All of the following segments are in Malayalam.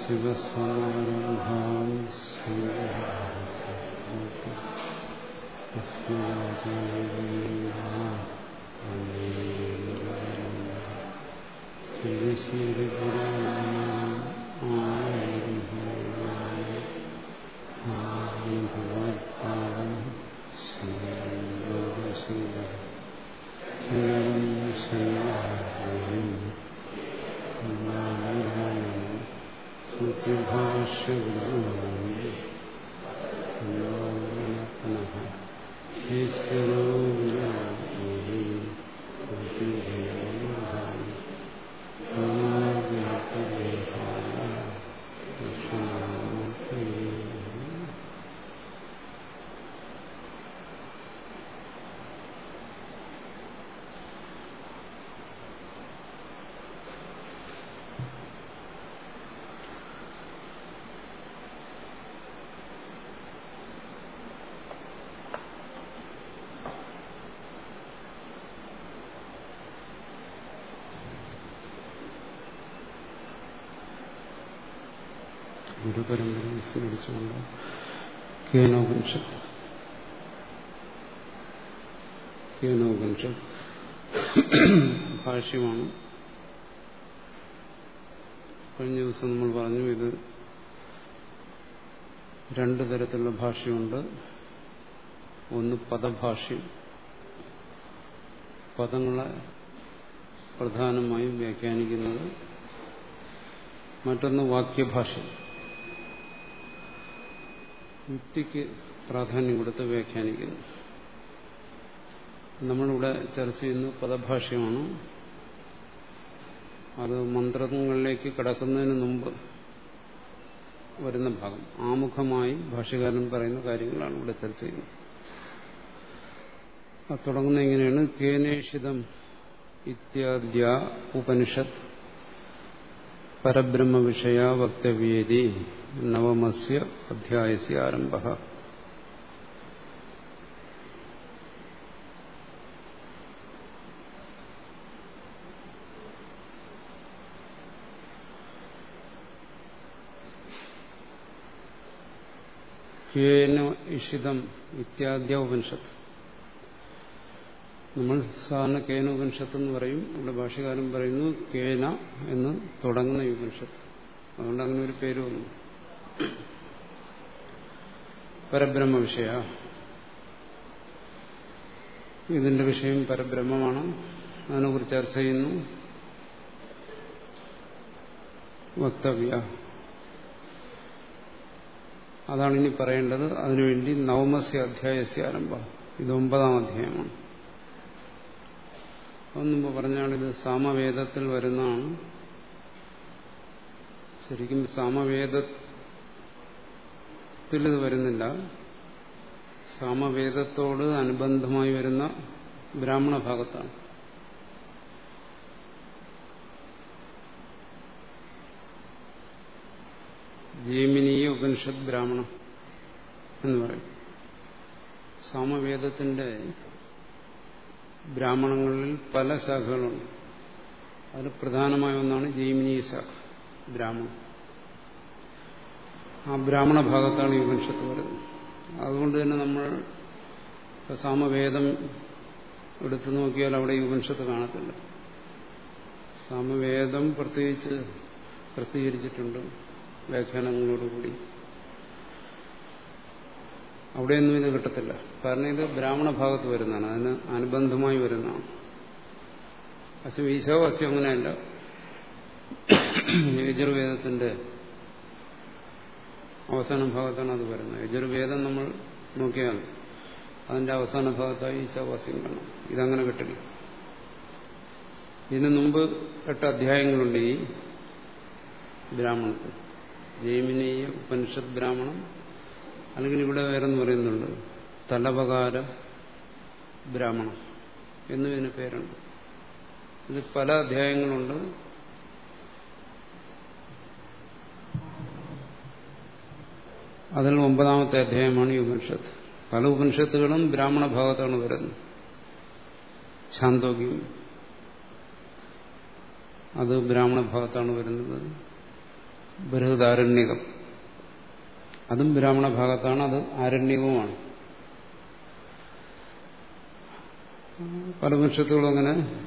शिवसमारम्भान् श्रीरामति तस्मादेव श्रीगुराणाम् ശിവസമാരംഭാം ഗുരുപരമ്പരയെ സ്മരിച്ചുകൊണ്ട് കേനോപനിഷത്ത്. കേനോപനിഷത്ത്. ഭാഷ്യമാണ്. കഴിഞ്ഞ ദിവസം നമ്മൾ പറഞ്ഞു ഇത് രണ്ടു തരത്തിലുള്ള ഭാഷയുണ്ട് ഒന്ന് പദഭാഷ്യം. പദങ്ങളെ പ്രധാനമായും വ്യാഖ്യാനിക്കുന്നത് മറ്റൊന്ന് വാക്യഭാഷ്യം. യുക്തിക്ക് പ്രാധാന്യം കൊടുത്ത് വ്യാഖ്യാനിക്കുന്നു. നമ്മളിവിടെ ചർച്ച ചെയ്യുന്ന പദഭാഷ്യമാണ് അത് മന്ത്രങ്ങളിലേക്ക് കടക്കുന്നതിന് മുമ്പ് വരുന്ന ഭാഗം. ആമുഖമായി ഭാഷ്യകാരൻ പറയുന്ന കാര്യങ്ങളാണ് ഇവിടെ ചർച്ച ചെയ്യുന്നത്. തുടങ്ങുന്ന എങ്ങനെയാണ്? കേനേഷിതം ഇത്യാദ്യ ഉപനിഷത്ത് പരബ്രഹ്മ വിഷയ വക്തവ്യേദി നവമസ്യ അധ്യായസ്യ ആരംഭ കേന ഇഷിതം ഇത്യാദ്യ ഉപനിഷത്ത് നമ്മൾ സാധാരണ കേന ഉപനിഷത്ത് എന്ന് പറയും ഇവിടെ ഭാഷകാരൻ പറയുന്നു കേന എന്ന് തുടങ്ങുന്ന ഉപനിഷത്ത്. അതുകൊണ്ട് അങ്ങനെ ഒരു പേര് വന്നു. പരബ്രഹ്മ വിഷയ. ഇതിന്റെ വിഷയം പരബ്രഹ്മമാണ്. അതിനെക്കുറിച്ച് ചർച്ച ചെയ്യുന്നു. വക്തവ്യ. അതാണ് ഇനി പറയേണ്ടത്. അതിനുവേണ്ടി നവമസ്യ അധ്യായസ്യ ആരംഭം. ഇത് ഒമ്പതാം അധ്യായമാണ്. മുമ്പ് പറഞ്ഞാണിത് സാമവേദത്തിൽ വരുന്നതാണ്. ശരിക്കും സാമവേദത്തിൽ ഇത് വരുന്നില്ല. സാമവേദത്തോട് അനുബന്ധമായി വരുന്ന ബ്രാഹ്മണ ഭാഗത്താണ്. ജീമിനീയ ഉപനിഷത് ബ്രാഹ്മണം എന്ന് പറയും. സാമവേദത്തിന്റെ ബ്രാഹ്മണങ്ങളിൽ പല ശാഖകളുണ്ട്. അതിൽ പ്രധാനമായ ഒന്നാണ് ജൈമിനി ശാഖ ബ്രാഹ്മണം. ആ ബ്രാഹ്മണ ഭാഗത്താണ് ഈ ഉപനിഷത്ത് വരുന്നത്. അതുകൊണ്ട് തന്നെ നമ്മൾ സാമവേദം എടുത്തു നോക്കിയാൽ അവിടെ ഈ ഉപനിഷത്ത് കാണത്തില്ല. സാമവേദം പ്രത്യേകിച്ച് പ്രസിദ്ധീകരിച്ചിട്ടുണ്ട് വ്യാഖ്യാനങ്ങളോടുകൂടി. അവിടെയൊന്നും ഇത് കിട്ടത്തില്ല. കാരണം ഇത് ബ്രാഹ്മണ ഭാഗത്ത് വരുന്നതാണ്. അതിന് അനുബന്ധമായി വരുന്നതാണ്. അസ്യം ഈശോ അസ്യം അങ്ങനെയല്ല. യജുർവേദത്തിന്റെ അവസാന ഭാഗത്താണ് അത് വരുന്നത്. യജുർവേദം നമ്മൾ നോക്കിയാൽ അതിന്റെ അവസാന ഭാഗത്തായി ഈശാവാസ്യം കാണാം ഇതങ്ങനെ കിട്ടില്ല. ഇതിനു മുമ്പ് എട്ട് അധ്യായങ്ങളുണ്ട് ഈ ബ്രാഹ്മണത്തിൽ. ജൈമിനീയ ഉപനിഷത്ത് ബ്രാഹ്മണം അല്ലെങ്കിൽ ഇവിടെ വേറെന്ന് പറയുന്നുണ്ട്. തലപകാര ബ്രാഹ്മണം എന്നുവിന് പേരുണ്ട്. ഇത് പല അധ്യായങ്ങളുണ്ട്. അതിൽ ഒമ്പതാമത്തെ അധ്യായമാണ് ഈ ഉപനിഷത്ത്. പല ഉപനിഷത്തുകളും ബ്രാഹ്മണ ഭാഗത്താണ് വരുന്നത്. ഛാന്തോഗ്യം. അത് ബ്രാഹ്മണ ഭാഗത്താണ് വരുന്നത്. ബൃഹദാരണ്യകം. അതും ബ്രാഹ്മണ ഭാഗത്താണ് അത് ആരണ്യവുമാണ്. പല ഉപനിഷത്തുകളും അങ്ങനെ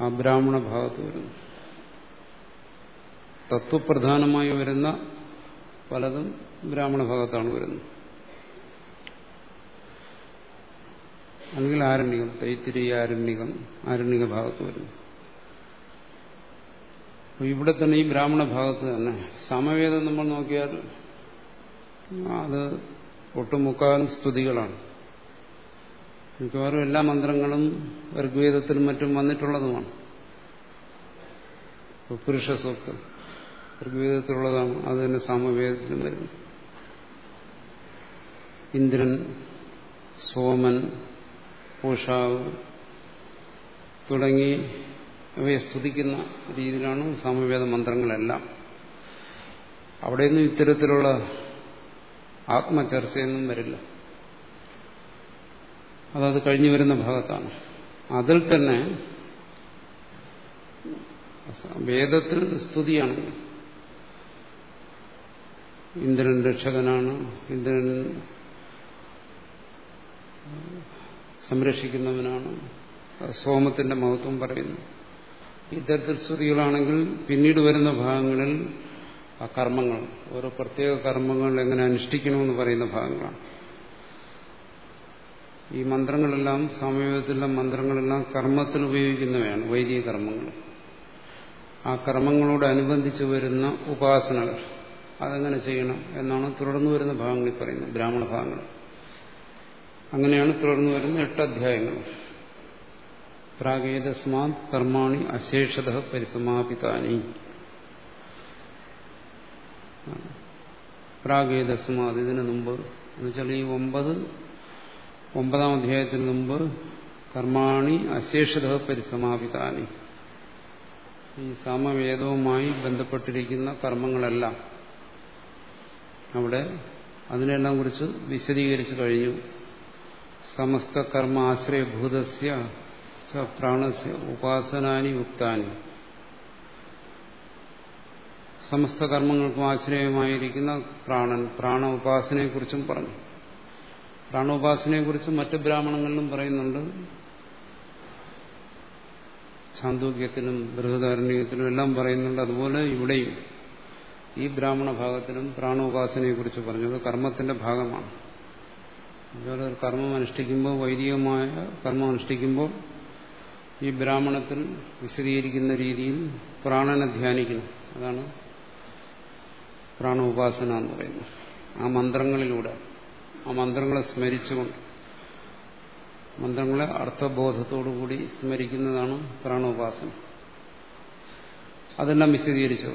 ആ ബ്രാഹ്മണ ഭാഗത്ത് വരുന്നു. തത്വപ്രധാനമായി വരുന്ന പലതും ബ്രാഹ്മണ ഭാഗത്താണ് വരുന്നത്. അല്ലെങ്കിൽ ആരണ്യകം തൈത്തിരി ആരണ്യകം ആരണ്യ ഭാഗത്ത് വരുന്നു. ഇവിടെ തന്നെ ഈ ബ്രാഹ്മണ ഭാഗത്ത് തന്നെ. സമവേദം നമ്മൾ നോക്കിയാൽ അത് ഒട്ടുമുക്കാലും സ്തുതികളാണ്. മിക്കവാറും എല്ലാ മന്ത്രങ്ങളും ഋഗ്വേദത്തിലും മറ്റും വന്നിട്ടുള്ളതുമാണ്. പുരുഷ സ്വത്ത് ഋഗ്വേദത്തിലുള്ളതാണ് അത് തന്നെ സാമവേദത്തിലും വരുന്നു. ഇന്ദ്രൻ സോമൻ പൂഷാവ് തുടങ്ങി അവയെ സ്തുതിക്കുന്ന രീതിയിലാണ് സാമവേദ മന്ത്രങ്ങളെല്ലാം. അവിടെയൊന്നും ഇത്തരത്തിലുള്ള ആത്മചർച്ചയൊന്നും വരില്ല. അതത് കഴിഞ്ഞു വരുന്ന ഭാഗത്താണ്. അതിൽ തന്നെ വേദത്തിൽ സ്തുതിയാണ്. ഇന്ദ്രൻ രക്ഷകനാണ്. ഇന്ദ്രൻ സംരക്ഷിക്കുന്നവനാണ്. സോമത്തിന്റെ മഹത്വം പറയുന്നു. ഇത്തരത്തിൽ ശ്രുതികളാണെങ്കിൽ പിന്നീട് വരുന്ന ഭാഗങ്ങളിൽ ആ കർമ്മങ്ങൾ ഓരോ പ്രത്യേക കർമ്മങ്ങൾ എങ്ങനെ അനുഷ്ഠിക്കണമെന്ന് പറയുന്ന ഭാഗങ്ങളാണ്. ഈ മന്ത്രങ്ങളെല്ലാം സമയത്തിലുള്ള മന്ത്രങ്ങളെല്ലാം കർമ്മത്തിൽ ഉപയോഗിക്കുന്നവയാണ് വൈദിക കർമ്മങ്ങൾ. ആ കർമ്മങ്ങളോടനുബന്ധിച്ച് വരുന്ന ഉപാസനകൾ അതെങ്ങനെ ചെയ്യണം എന്നാണ് തുടർന്നു വരുന്ന ഭാഗങ്ങളിൽ പറയുന്നത് ബ്രാഹ്മണ ഭാഗങ്ങൾ. അങ്ങനെയാണ് തുടർന്നു വരുന്ന എട്ട് അധ്യായങ്ങൾ പ്രാഗേതസ്മാത് കർമാണി അശേഷത പരിസമാപിതാനി. പ്രാഗേതസ്മാത് ഇതിനു മുമ്പ് എന്നുവെച്ചാൽ ഈ ഒമ്പത് ഒമ്പതാം അധ്യായത്തിന് മുമ്പ് കർമാണി അശേഷത പരിസമാപിതാനി. ഈ സാമവേദവുമായി ബന്ധപ്പെട്ടിരിക്കുന്ന കർമ്മങ്ങളെല്ലാം അവിടെ അതിനെല്ലാം കുറിച്ച് വിശദീകരിച്ചു കഴിഞ്ഞു. സമസ്ത കർമ്മ ആശ്രയഭൂതസ്യ ഉപാസനാനി യുക്താനി സമസ്ത കർമ്മങ്ങൾക്കും ആശ്രയമായിരിക്കുന്ന പ്രാണൻ പ്രാണ ഉപാസനയെക്കുറിച്ചും പറഞ്ഞു. പ്രാണോപാസനയെക്കുറിച്ച് മറ്റ് ബ്രാഹ്മണങ്ങളിലും പറയുന്നുണ്ട്. ചാന്തോക്യത്തിലും ബൃഹദാരണ്യത്തിലും എല്ലാം പറയുന്നുണ്ട്. അതുപോലെ ഇവിടെയും ഈ ബ്രാഹ്മണ ഭാഗത്തിലും പ്രാണോപാസനയെക്കുറിച്ച് അത് കർമ്മത്തിന്റെ ഭാഗമാണ്. അതുപോലെ കർമ്മം അനുഷ്ഠിക്കുമ്പോൾ വൈദികമായ കർമ്മം അനുഷ്ഠിക്കുമ്പോൾ ഈ ബ്രാഹ്മണത്തിൽ വിശദീകരിക്കുന്ന രീതിയിൽ പ്രാണനെ ധ്യാനിക്കുന്നു അതാണ് പ്രാണോപാസന എന്ന് പറയുന്നത്. ആ മന്ത്രങ്ങളിലൂടെ ആ മന്ത്രങ്ങളെ സ്മരിച്ചുകൊണ്ട് മന്ത്രങ്ങളെ അർത്ഥബോധത്തോടുകൂടി സ്മരിക്കുന്നതാണ് പ്രാണോപാസന. അതെല്ലാം വിശദീകരിച്ചു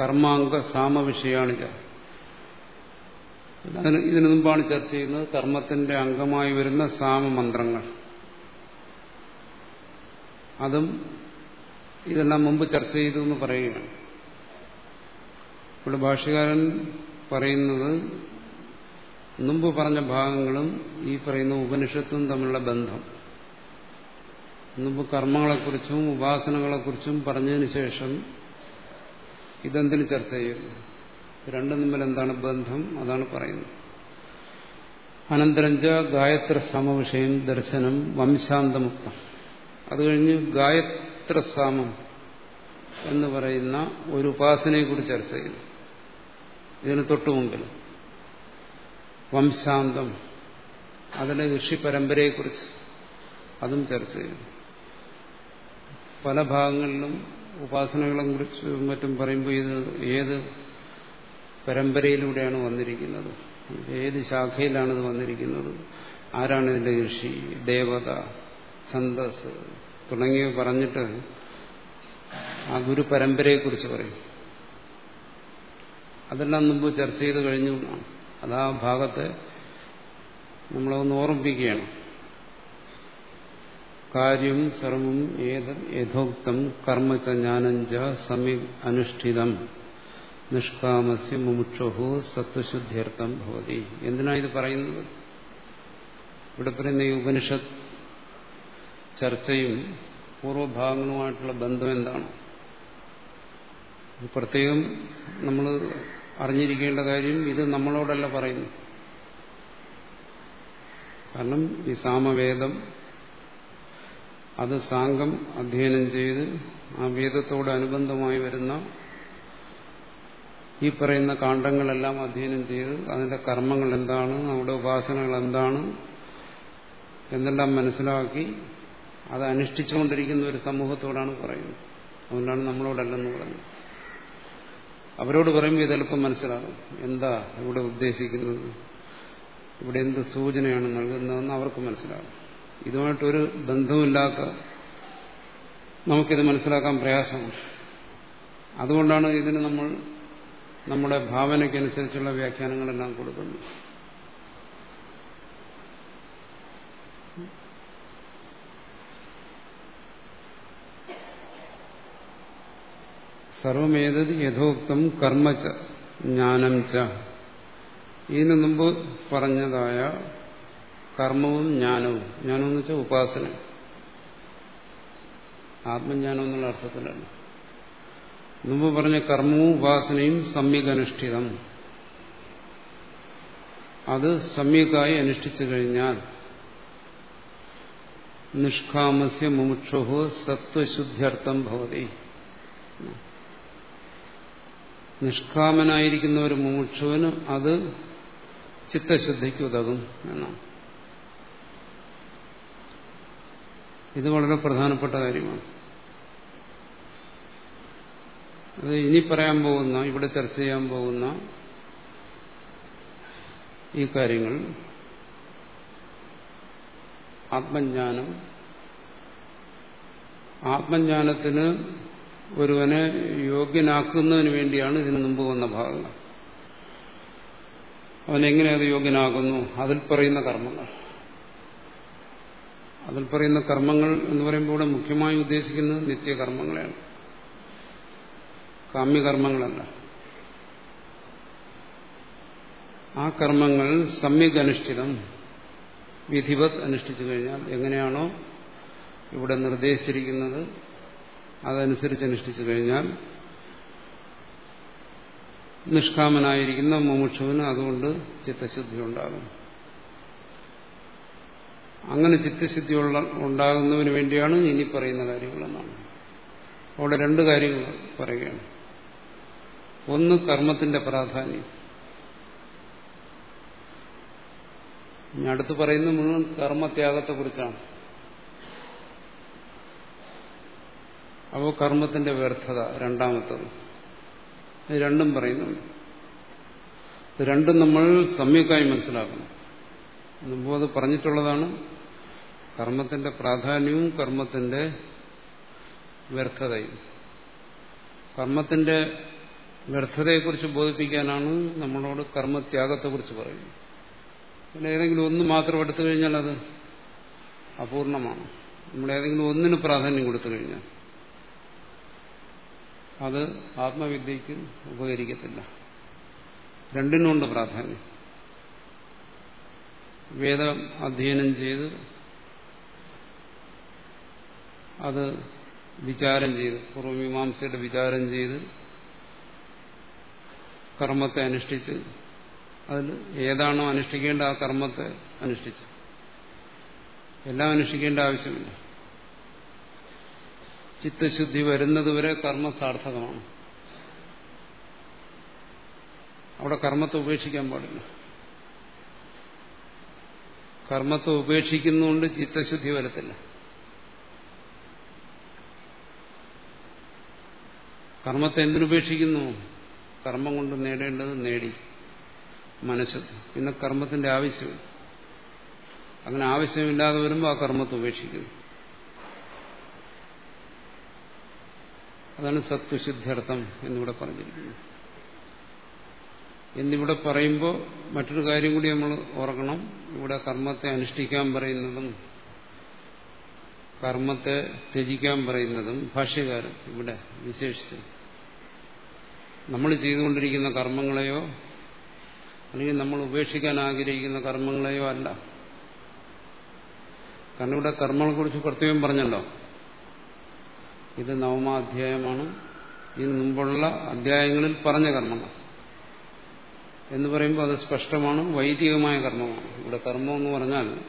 കർമാംഗ സാമവിഷയാണിത്. ഇതിനു മുമ്പാണ് ചർച്ച ചെയ്യുന്നത് കർമ്മത്തിന്റെ അംഗമായി വരുന്ന സാമമന്ത്രങ്ങൾ. അതും ഇതെല്ലാം മുമ്പ് ചർച്ച ചെയ്തു എന്ന് പറയുകയാണ്. ഇവിടെ ഭാഷകാരൻ പറയുന്നത് മുമ്പ് പറഞ്ഞ ഭാഗങ്ങളും ഈ പറയുന്ന ഉപനിഷത്തും തമ്മിലുള്ള ബന്ധം. മുമ്പ് കർമ്മങ്ങളെക്കുറിച്ചും ഉപാസനകളെക്കുറിച്ചും പറഞ്ഞതിന് ശേഷം ഇതെന്തിനു ചർച്ച ചെയ്യുന്നു രണ്ടും തമ്മിൽ എന്താണ് ബന്ധം? അതാണ് പറയുന്നത്. അനന്തരഞ്ച ഗായത്ര സമവിഷയം ദർശനം വംശാന്തമുക്തം. അത് കഴിഞ്ഞ് ഗായത്രസാമം എന്ന് പറയുന്ന ഒരു ഉപാസനയെക്കുറിച്ച് ചർച്ച ചെയ്യുന്നു ഇതിന് തൊട്ടുമുമ്പിൽ വംശാന്തം അതിലെ ഋഷി പരമ്പരയെക്കുറിച്ച് അതും ചർച്ച ചെയ്യുന്നു പല ഭാഗങ്ങളിലും ഉപാസനകളെ കുറിച്ച് മറ്റും പറയുമ്പോൾ ഇത് ഏത് പരമ്പരയിലൂടെയാണ് വന്നിരിക്കുന്നത്? ഏത് ശാഖയിലാണ് ഇത് വന്നിരിക്കുന്നത്? ആരാണ് ഇതിന്റെ ഋഷി ദേവത? ഛന്ദസ് തുടങ്ങിയവ പറഞ്ഞിട്ട് ആ ഗുരു പരമ്പരയെക്കുറിച്ച് പറയും. അതെല്ലാം മുമ്പ് ചർച്ച ചെയ്ത് കഴിഞ്ഞു അത് ആ ഭാഗത്തെ നമ്മളൊന്ന് ഓർമ്മിപ്പിക്കുകയാണ്. കാര്യം സർവം ഏത് യഥോക്തം കർമ്മച്ച ജ്ഞാനഞ്ച സമി അനുഷ്ഠിതം. നിഷ്കാമസ്യ മുമുക്ഷുഹു സത്വശുദ്ധ്യർത്ഥം ഭവതി. എന്തിനാണ് ഇത് പറയുന്നത്? ഇവിടെ പറയുന്ന ഈ ഉപനിഷത്ത് ചർച്ചയും പൂർവഭാഗങ്ങളുമായിട്ടുള്ള ബന്ധം എന്താണ്? പ്രത്യേകം നമ്മൾ അറിഞ്ഞിരിക്കേണ്ട കാര്യം ഇത് നമ്മളോടല്ല പറയുന്നു. കാരണം ഈ സാമവേദം അത് സാംഗം അധ്യയനം ചെയ്ത് ആ വേദത്തോടനുബന്ധമായി വരുന്ന ഈ പറയുന്ന കാണ്ഡങ്ങളെല്ലാം അധ്യയനം ചെയ്ത് അതിന്റെ കർമ്മങ്ങൾ എന്താണ് അവിടെ ഉപാസനകൾ എന്താണ് എന്നെല്ലാം മനസ്സിലാക്കി അത് അനുഷ്ഠിച്ചുകൊണ്ടിരിക്കുന്ന ഒരു സമൂഹത്തോടാണ് പറയുന്നത്. അതുകൊണ്ടാണ് നമ്മളോടല്ലെന്ന് പറഞ്ഞത് അവരോട് പറയുമ്പോൾ ഇതെളുപ്പം മനസ്സിലാകും. എന്താ ഇവിടെ ഉദ്ദേശിക്കുന്നത്? ഇവിടെ എന്ത് സൂചനയാണ് നൽകുന്നതെന്ന് അവർക്ക് മനസ്സിലാകും. ഇതുമായിട്ടൊരു ബന്ധവുമില്ലാത്ത നമുക്കിത് മനസ്സിലാക്കാൻ പ്രയാസമാണ്. അതുകൊണ്ടാണ് ഇതിന് നമ്മൾ നമ്മുടെ ഭാവനയ്ക്കനുസരിച്ചുള്ള വ്യാഖ്യാനങ്ങളെല്ലാം കൊടുക്കുന്നത്. സർവമേതത് യഥോക്തം കർമ്മച്ച ജ്ഞാനം ച. ഇതിനു മുമ്പ് പറഞ്ഞതായ കർമ്മവും ജ്ഞാനവും. ജ്ഞാനം എന്ന് വെച്ചാൽ ഉപാസന. ആത്മജ്ഞാനം എന്നുള്ള അർത്ഥത്തിലാണ്. മുമ്പ് പറഞ്ഞ കർമ്മവും ഉപാസനയും സമ്യകനുഷ്ഠിതം അത് സമ്യക്കായി അനുഷ്ഠിച്ചു കഴിഞ്ഞാൽ നിഷ്കാമസ്യ മുമുക്ഷുഹോ സത്വശുദ്ധ്യർത്ഥം ഭവതി. നിഷ്കാമനായിരിക്കുന്ന ഒരു മുമുക്ഷുവിന് അത് ചിത്തശുദ്ധിക്ക് ഉതകും എന്നാണ്. ഇത് വളരെ പ്രധാനപ്പെട്ട കാര്യമാണ്. അത് ഇനി പറയാൻ പോകുന്ന ഇവിടെ ചർച്ച ചെയ്യാൻ പോകുന്ന ഈ കാര്യങ്ങൾ ആത്മജ്ഞാനം ആത്മജ്ഞാനത്തിന് ഒരുവനെ യോഗ്യനാക്കുന്നതിന് വേണ്ടിയാണ് ഇതിനു മുമ്പ് വന്ന ഭാഗങ്ങൾ അവനെങ്ങനെ അത് യോഗ്യനാകുന്നു? അതിൽ പറയുന്ന കർമ്മങ്ങൾ. അതിൽ പറയുന്ന കർമ്മങ്ങൾ എന്ന് പറയുമ്പോൾ ഇവിടെ മുഖ്യമായി ഉദ്ദേശിക്കുന്നത് നിത്യകർമ്മങ്ങളെയാണ്. കാമ്യകർമ്മങ്ങളല്ല. ആ കർമ്മങ്ങൾ സമ്യക് അനുഷ്ഠിതം വിധിവത് അനുഷ്ഠിച്ചു കഴിഞ്ഞാൽ എങ്ങനെയാണോ ഇവിടെ നിർദ്ദേശിച്ചിരിക്കുന്നത്? അതനുസരിച്ച് അനുഷ്ഠിച്ചു കഴിഞ്ഞാൽ നിഷ്കാമനായിരിക്കുന്ന മുമുക്ഷുവിന് അതുകൊണ്ട് ചിത്തശുദ്ധി ഉണ്ടാകും. അങ്ങനെ ചിത്തശുദ്ധി ഉണ്ടാകുന്നതിന് വേണ്ടിയാണ് ഇനി പറയുന്ന കാര്യങ്ങളെന്നാണ്. അവിടെ രണ്ട് കാര്യങ്ങൾ പറയുകയാണ്. ഒന്ന് കർമ്മത്തിന്റെ പ്രാധാന്യം. ഞാൻ അടുത്ത് പറയുന്ന മുഴുവൻ കർമ്മത്യാഗത്തെക്കുറിച്ചാണ്. അപ്പോൾ കർമ്മത്തിന്റെ വ്യർത്ഥത രണ്ടാമത്തത്. രണ്ടും പറയുന്നുണ്ട്. രണ്ടും നമ്മൾ സമ്യക്കായി മനസ്സിലാക്കണം. മുമ്പ് അത് പറഞ്ഞിട്ടുള്ളതാണ്. കർമ്മത്തിന്റെ പ്രാധാന്യവും കർമ്മത്തിന്റെ വ്യർത്ഥതയും. കർമ്മത്തിന്റെ വ്യർത്ഥതയെക്കുറിച്ച് ബോധിപ്പിക്കാനാണ് നമ്മളോട് കർമ്മത്യാഗത്തെക്കുറിച്ച് പറയുന്നത്. പിന്നെ ഏതെങ്കിലും ഒന്ന് മാത്രം എടുത്തു കഴിഞ്ഞാൽ അത് അപൂർണമാണ്. നമ്മൾ ഏതെങ്കിലും ഒന്നിന് പ്രാധാന്യം കൊടുത്തു കഴിഞ്ഞാൽ. അത് ആത്മവിദ്യക്ക് ഉപകരിക്കത്തില്ല. രണ്ടിനുമുണ്ട് പ്രാധാന്യം. വേദം അധ്യയനം ചെയ്ത് അത് വിചാരം ചെയ്ത് പൂർവമീമാംസയുടെ വിചാരം ചെയ്ത് കർമ്മത്തെ അനുഷ്ഠിച്ച് അതിൽ ഏതാണോ അനുഷ്ഠിക്കേണ്ട ആ കർമ്മത്തെ അനുഷ്ഠിച്ച്. എല്ലാം അനുഷ്ഠിക്കേണ്ട ആവശ്യമില്ല. ചിത്തശുദ്ധി വരുന്നതുവരെ കർമ്മ സാർത്ഥകമാണ്. അവിടെ കർമ്മത്തെ ഉപേക്ഷിക്കാൻ പാടില്ല. കർമ്മത്തെ ഉപേക്ഷിക്കുന്നുകൊണ്ട് ചിത്തശുദ്ധി വരത്തില്ല. കർമ്മത്തെ എന്തിനുപേക്ഷിക്കുന്നു കർമ്മം കൊണ്ട് നേടേണ്ടത് നേടി. മനസ്സ് പിന്നെ കർമ്മത്തിന്റെ ആവശ്യം. അങ്ങനെ ആവശ്യമില്ലാതെ വരുമ്പോൾ ആ കർമ്മത്തെ ഉപേക്ഷിക്കുന്നു. അതാണ് സത്വശുദ്ധ്യർത്ഥം എന്നിവിടെ പറഞ്ഞിരിക്കുന്നത്. എന്നിവിടെ പറയുമ്പോൾ മറ്റൊരു കാര്യം കൂടി നമ്മൾ ഓർക്കണം. ഇവിടെ കർമ്മത്തെ അനുഷ്ഠിക്കാൻ പറയുന്നതും കർമ്മത്തെ ത്യജിക്കാൻ പറയുന്നതും ഭാഷ്യകാരൻ ഇവിടെ വിശേഷിച്ച്. നമ്മൾ ചെയ്തുകൊണ്ടിരിക്കുന്ന കർമ്മങ്ങളെയോ അല്ലെങ്കിൽ നമ്മൾ ഉപേക്ഷിക്കാൻ ആഗ്രഹിക്കുന്ന കർമ്മങ്ങളെയോ അല്ല. കാരണം ഇവിടെ കർമ്മങ്ങളെക്കുറിച്ച് പ്രത്യേകം പറഞ്ഞല്ലോ. ഇത് നവമാധ്യായമാണ്. ഇതിനു മുമ്പുള്ള അധ്യായങ്ങളിൽ പറഞ്ഞ കർമ്മങ്ങൾ. എന്ന് പറയുമ്പോൾ അത് സ്പഷ്ടമാണ് വൈദികമായ കർമ്മമാണ്. ഇവിടെ കർമ്മം എന്ന് പറഞ്ഞാൽ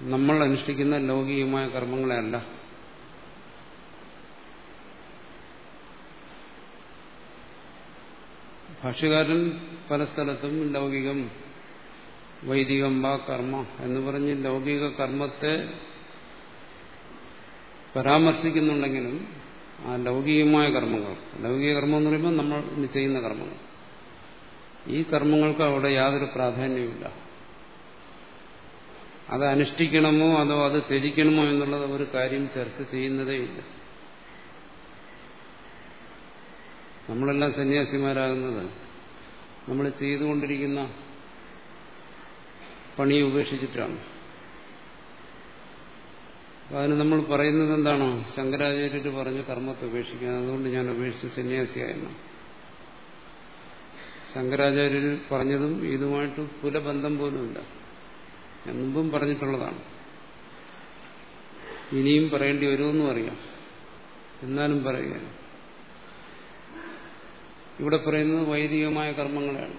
നമ്മൾ അനുഷ്ഠിക്കുന്ന ലൗകികമായ കർമ്മങ്ങളെ അല്ല ഭാഷ്യകാരൻ പല സ്ഥലത്തും ലൗകികം വൈദികം വാ കർമ്മ എന്ന് പറഞ്ഞ് ലൗകിക കർമ്മത്തെ പരാമർശിക്കുന്നുണ്ടെങ്കിലും ആ ലൗകികമായ കർമ്മങ്ങൾ ലൗകിക കർമ്മം എന്ന് പറയുമ്പോൾ നമ്മൾ ഇന്ന് ചെയ്യുന്ന കർമ്മങ്ങൾ. ഈ കർമ്മങ്ങൾക്ക് അവിടെ യാതൊരു പ്രാധാന്യവുമില്ല. അത് അനുഷ്ഠിക്കണമോ അതോ അത് ത്യജിക്കണമോ എന്നുള്ളത് ഒരു കാര്യം ചർച്ച ചെയ്യുന്നതേ ഇല്ല. നമ്മളെല്ലാം സന്യാസിമാരാകുന്നത് നമ്മൾ ചെയ്തുകൊണ്ടിരിക്കുന്ന പണി ഉപേക്ഷിച്ചിട്ടാണ്. അതിന് നമ്മൾ പറയുന്നത് എന്താണോ? ശങ്കരാചാര്യർ പറഞ്ഞ് കർമ്മത്തെ ഉപേക്ഷിക്കാൻ. അതുകൊണ്ട് ഞാൻ ഉപേക്ഷിച്ച് സന്യാസിയായിരുന്നു. ശങ്കരാചാര്യർ പറഞ്ഞതും ഇതുമായിട്ട് കുലബന്ധം പോലുമില്ല. ഞാൻ മുമ്പും പറഞ്ഞിട്ടുള്ളതാണ്. ഇനിയും പറയേണ്ടി വരുമെന്നും അറിയാം. എന്നാലും പറയുകയാണ് ഇവിടെ പറയുന്നത് വൈദികമായ കർമ്മങ്ങളെയാണ്.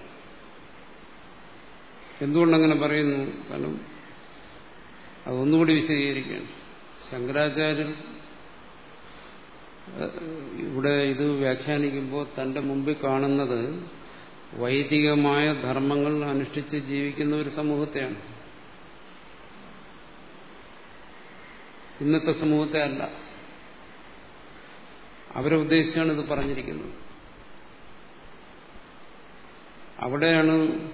എന്തുകൊണ്ടങ്ങനെ പറയുന്നു? കാരണം അതൊന്നുകൂടി വിശദീകരിക്കുകയാണ്. ശങ്കരാചാര്യർ ഇവിടെ ഇത് വ്യാഖ്യാനിക്കുമ്പോൾ തന്റെ മുമ്പിൽ കാണുന്നത് വൈദികമായ ധർമ്മങ്ങൾ അനുഷ്ഠിച്ച് ജീവിക്കുന്ന ഒരു സമൂഹത്തെയാണ്. ഇന്നത്തെ സമൂഹത്തെ അല്ല. അവരെ ഉദ്ദേശിച്ചാണ് ഇത് പറഞ്ഞിരിക്കുന്നത്. അവിടെയാണ്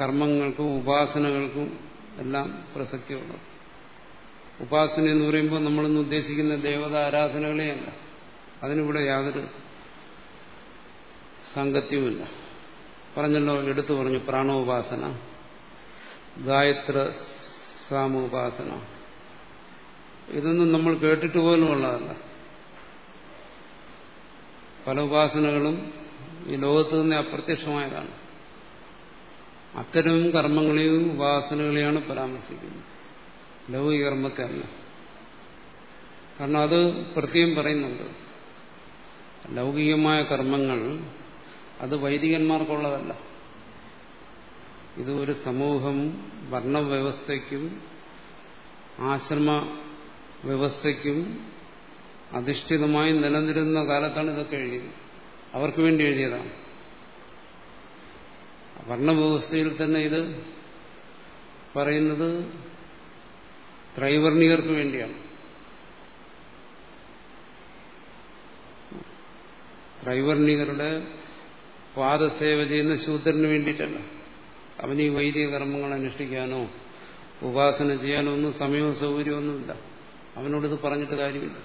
കർമ്മങ്ങൾക്കും ഉപാസനകൾക്കും എല്ലാം പ്രസക്തിയുള്ളത്. ഉപാസന എന്ന് പറയുമ്പോൾ നമ്മളിന്ന് ഉദ്ദേശിക്കുന്ന ദേവത ആരാധനകളെയല്ല. അതിനിവിടെ യാതൊരു സാങ്കത്യവുമില്ല പറഞ്ഞല്ലോ എടുത്തു പറഞ്ഞു പ്രാണോപാസന ഗായത്ര സാമോപാസന. ഇതൊന്നും നമ്മൾ കേട്ടിട്ട് പോലും ഉള്ളതല്ല. പല ഉപാസനകളും ഈ ലോകത്ത് തന്നെ അപ്രത്യക്ഷമായതാണ്. അത്തരം കർമ്മങ്ങളെയും ഉപാസനകളെയാണ് പരാമർശിക്കുന്നത്. ലൗകിക കർമ്മത്തെ അല്ല കാരണം അത് പ്രത്യേകം പറയുന്നുണ്ട്. ലൗകികമായ കർമ്മങ്ങൾ അത് വൈദികന്മാർക്കുള്ളതല്ല. ഇത് ഒരു സമൂഹം വർണവ്യവസ്ഥയ്ക്കും ആശ്രമ വ്യവസ്ഥയ്ക്കും അധിഷ്ഠിതമായി നിലനിരുന്ന കാലത്താണ് ഇതൊക്കെ എഴുതിയത്. അവർക്ക് വേണ്ടി എഴുതിയതാണ്. വർണവ്യവസ്ഥയിൽ തന്നെ ഇത് പറയുന്നത് ത്രൈവർണികർക്ക് വേണ്ടിയാണ്. ത്രൈവർണികരുടെ പാദസേവ ചെയ്യുന്ന ശൂദ്രന് വേണ്ടിയിട്ടല്ല. അവന് ഈ വൈദിക കർമ്മങ്ങൾ അനുഷ്ഠിക്കാനോ ഉപാസന ചെയ്യാനോ ഒന്നും സമയവും സൗകര്യമൊന്നുമില്ല. അവനോടിത് പറഞ്ഞിട്ട് കാര്യമില്ല.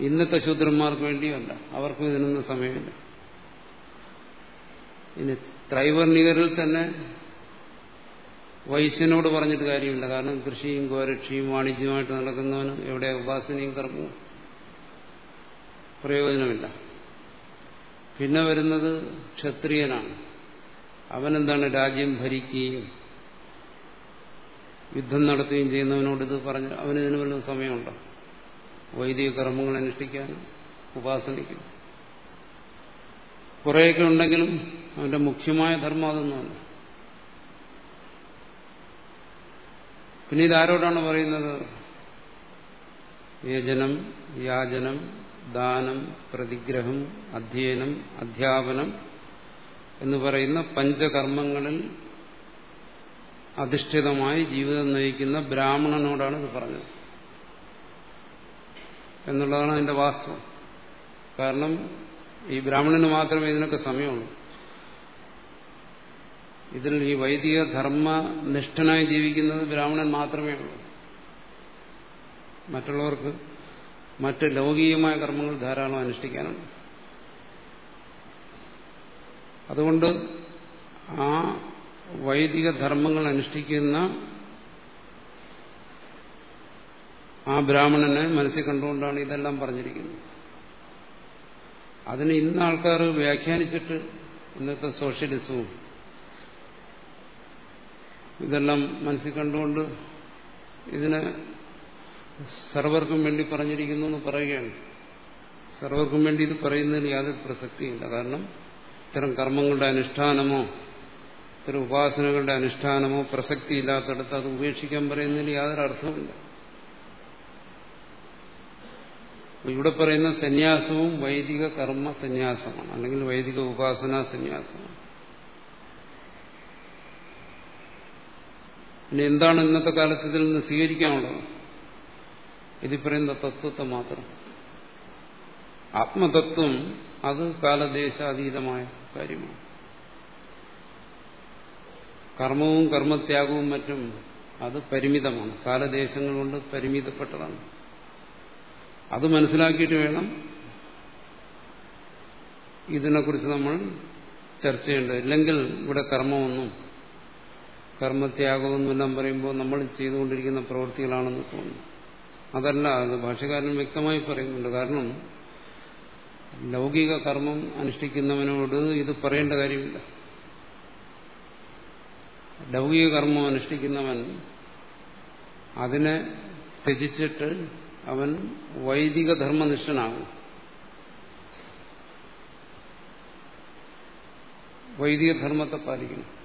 ഇന്നത്തെ ശൂദ്രന്മാർക്ക് വേണ്ടിയല്ല അവർക്കും ഇതിനൊന്നും സമയമില്ല. ഇനി ത്രൈവർണികരിൽ തന്നെ വൈശ്യനോട് പറഞ്ഞിട്ട് കാര്യമില്ല. കാരണം കൃഷിയും ഗോരക്ഷിയും വാണിജ്യമായിട്ട് നടക്കുന്നവനും എവിടെ ഉപാസനയും കർമ്മവും പ്രയോജനമില്ല. പിന്നെ വരുന്നത് ക്ഷത്രിയനാണ്. അവനെന്താണ് രാജ്യം ഭരിക്കുകയും യുദ്ധം നടത്തുകയും ചെയ്യുന്നവനോട് ഇത് പറഞ്ഞ് അവന് ഇതിന് വല്ല സമയമുണ്ടോ? വൈദിക കർമ്മങ്ങൾ അനുഷ്ഠിക്കാനും ഉപാസനയ്ക്കും കുറേയൊക്കെ ഉണ്ടെങ്കിലും അവന്റെ മുഖ്യമായ ധർമ്മം അതൊന്നുമല്ല. പിന്നെ ഇതാരോടാണ് പറയുന്നത്? യജനം യാചനം ദാനം പ്രതിഗ്രഹം അധ്യയനം അധ്യാപനം എന്ന് പറയുന്ന പഞ്ചകർമ്മങ്ങളിൽ അധിഷ്ഠിതമായി ജീവിതം നയിക്കുന്ന ബ്രാഹ്മണനോടാണ് ഇത് പറഞ്ഞത്. എന്നുള്ളതാണ് അതിന്റെ വാസ്തവം. കാരണം ഈ ബ്രാഹ്മണന് മാത്രമേ ഇതിനൊക്കെ സമയമുള്ളൂ. ഇതിൽ ഈ വൈദിക ധർമ്മ നിഷ്ഠനായി ജീവിക്കുന്നത് ബ്രാഹ്മണൻ മാത്രമേ ഉള്ളൂ. മറ്റുള്ളവർക്ക് മറ്റ് ലൗകികമായ കർമ്മങ്ങൾ ധാരാളം അനുഷ്ഠിക്കാനുണ്ട്. അതുകൊണ്ട് ആ വൈദിക ധർമ്മങ്ങൾ അനുഷ്ഠിക്കുന്ന ആ ബ്രാഹ്മണനെ മനസ്സിൽ കണ്ടുകൊണ്ടാണ് ഇതെല്ലാം പറഞ്ഞിരിക്കുന്നത്. അതിന് ഇന്ന് ആൾക്കാർ വ്യാഖ്യാനിച്ചിട്ട് ഇന്നത്തെ സോഷ്യലിസവും ഇതെല്ലാം മനസ്സിൽ കണ്ടുകൊണ്ട് ഇതിനെ സർവർക്കും വേണ്ടി പറഞ്ഞിരിക്കുന്നു എന്ന് പറയുകയാണ്. സർവർക്കും വേണ്ടി ഇത് പറയുന്നതിന് യാതൊരു പ്രസക്തിയില്ല. കാരണം ഇത്തരം കർമ്മങ്ങളുടെ അനുഷ്ഠാനമോ ഇത്തരം ഉപാസനകളുടെ അനുഷ്ഠാനമോ പ്രസക്തിയില്ലാത്തടത്ത് അത് ഉപേക്ഷിക്കാൻ പറയുന്നതിന് യാതൊരു അർത്ഥവുമില്ല ഇവിടെ പറയുന്ന സന്യാസവും വൈദിക കർമ്മ സന്യാസമാണ്. അല്ലെങ്കിൽ വൈദിക ഉപാസന സന്യാസമാണ്. ഇനി എന്താണ് ഇന്നത്തെ കാലത്ത് ഇതിൽ നിന്ന് സ്വീകരിക്കാനുള്ളത്? ഇതിൽ പറയുന്ന തത്വത്തെ മാത്രം. ആത്മതത്വം അത് കാലദേശാതീതമായ കാര്യമാണ്. കർമ്മവും കർമ്മത്യാഗവും മറ്റും അത് പരിമിതമാണ്. കാലദേശങ്ങൾ കൊണ്ട് പരിമിതപ്പെട്ടതാണ്. അത് മനസ്സിലാക്കിയിട്ട് വേണം ഇതിനെക്കുറിച്ച് നമ്മൾ ചർച്ച ചെയ്യേണ്ടത്. ഇല്ലെങ്കിൽ ഇവിടെ കർമ്മമൊന്നും കർമ്മത്യാഗമെന്നെല്ലാം പറയുമ്പോൾ നമ്മൾ ചെയ്തുകൊണ്ടിരിക്കുന്ന പ്രവൃത്തികളാണെന്ന് തോന്നുന്നു. അതല്ല അത് ഭാഷകാരൻ വ്യക്തമായി പറയുന്നുണ്ട്. കാരണം ലൗകിക കർമ്മം അനുഷ്ഠിക്കുന്നവനോട് ഇത് പറയേണ്ട കാര്യമില്ല. ലൗകിക കർമ്മം അനുഷ്ഠിക്കുന്നവൻ അതിനെ ത്യജിച്ചിട്ട് അവൻ വൈദിക ധർമ്മനിഷ്ഠനാകും വൈദിക ധർമ്മത്തെ പാലിക്കണം.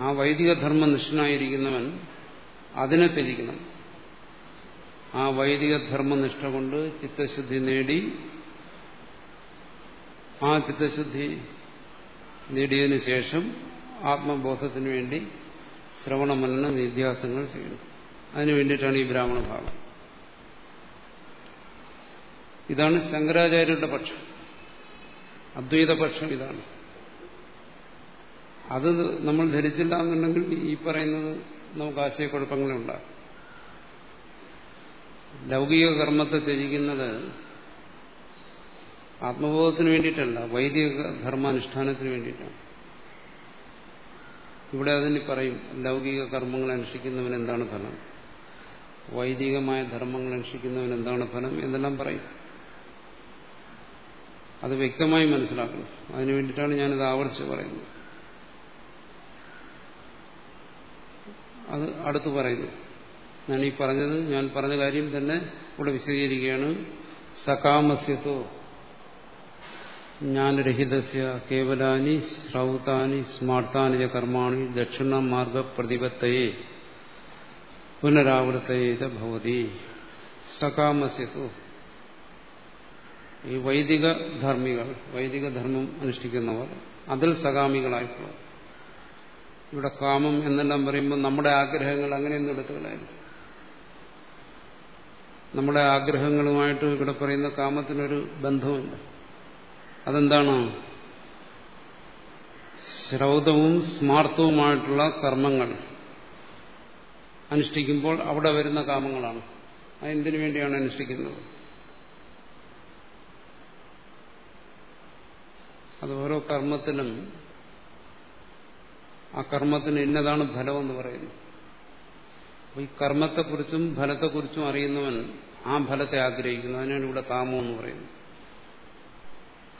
ആ വൈദിക ധർമ്മനിഷ്ഠനായിരിക്കുന്നവൻ അതിനെ ത്യജിക്കണം. ആ വൈദിക ധർമ്മനിഷ്ഠ കൊണ്ട് ചിത്തശുദ്ധി നേടി ആ ചിത്തശുദ്ധി നേടിയതിനു ശേഷം ആത്മബോധത്തിനു വേണ്ടി ശ്രവണമനന നിധ്യാസങ്ങൾ ചെയ്യണം. അതിനു വേണ്ടിയിട്ടാണ് ഈ ബ്രാഹ്മണ ഭാഗം. ഇതാണ് ശങ്കരാചാര്യരുടെ പക്ഷം. അദ്വൈത പക്ഷം ഇതാണ്. അത് നമ്മൾ ധരിച്ചില്ല എന്നുണ്ടെങ്കിൽ ഈ പറയുന്നത് നമുക്ക് ആശയക്കുഴപ്പങ്ങളെ ഉണ്ടാകും ലൗകിക കർമ്മത്തെ ത്യജിക്കുന്നത് ആത്മബോധത്തിന് വേണ്ടിയിട്ടല്ല വൈദിക ധർമാനുഷ്ഠാനത്തിന് വേണ്ടിയിട്ടാണ്. ഇവിടെ അതിന് പറയും ലൗകിക കർമ്മങ്ങൾ അനുഷ്ഠിക്കുന്നവൻ എന്താണ് ഫലം? വൈദികമായ ധർമ്മങ്ങൾ അനുഷ്ഠിക്കുന്നവൻ എന്താണ് ഫലം എന്നെല്ലാം പറയും. അത് വ്യക്തമായി മനസ്സിലാക്കണം. അതിനു വേണ്ടിയിട്ടാണ് ഞാനിത് ആവർത്തിച്ച് പറയുന്നത്. അത് അടുത്ത് പറയുന്നു. ഞാൻ ഈ പറഞ്ഞത് ഞാൻ പറഞ്ഞ കാര്യം തന്നെ ഇവിടെ വിശദീകരിക്കുകയാണ്. സകാമസ്യത്തോ ജ്ഞാനരഹിതസ്യ കേവലാനി ശ്രൗതാനി സ്മാർത്താനി കർമാണി ദക്ഷിണ മാർഗ പ്രതിപത്തയെ പുനരാവൃത്തയേത ഭവതി. സകാമസ്യത്തോ ഈ വൈദിക ധർമ്മികൾ വൈദിക ധർമ്മം അനുഷ്ഠിക്കുന്നവർ അതിൽ സകാമികളായിട്ടുള്ളവർ ഇവിടെ കാമം എന്നെല്ലാം പറയുമ്പോൾ നമ്മുടെ ആഗ്രഹങ്ങൾ അങ്ങനെയൊന്നും എടുത്തുകളായിരുന്നു നമ്മുടെ ആഗ്രഹങ്ങളുമായിട്ട് ഇവിടെ പറയുന്ന കാമത്തിനൊരു ബന്ധമുണ്ട് അതെന്താണ്? ശ്രൗതവും സ്മാർത്ഥവുമായിട്ടുള്ള കർമ്മങ്ങൾ അനുഷ്ഠിക്കുമ്പോൾ അവിടെ വരുന്ന കാമങ്ങളാണ്. അതെന്തിനു വേണ്ടിയാണ് അനുഷ്ഠിക്കുന്നത്? അത് ഓരോ കർമ്മത്തിനും ആ കർമ്മത്തിന് ഇന്നതാണ് ഫലമെന്ന് പറയുന്നു. അപ്പൊ ഈ കർമ്മത്തെക്കുറിച്ചും ഫലത്തെക്കുറിച്ചും അറിയുന്നവൻ ആ ഫലത്തെ ആഗ്രഹിക്കുന്നു. അതിനാണ് ഇവിടെ കാമം എന്ന് പറയുന്നത്.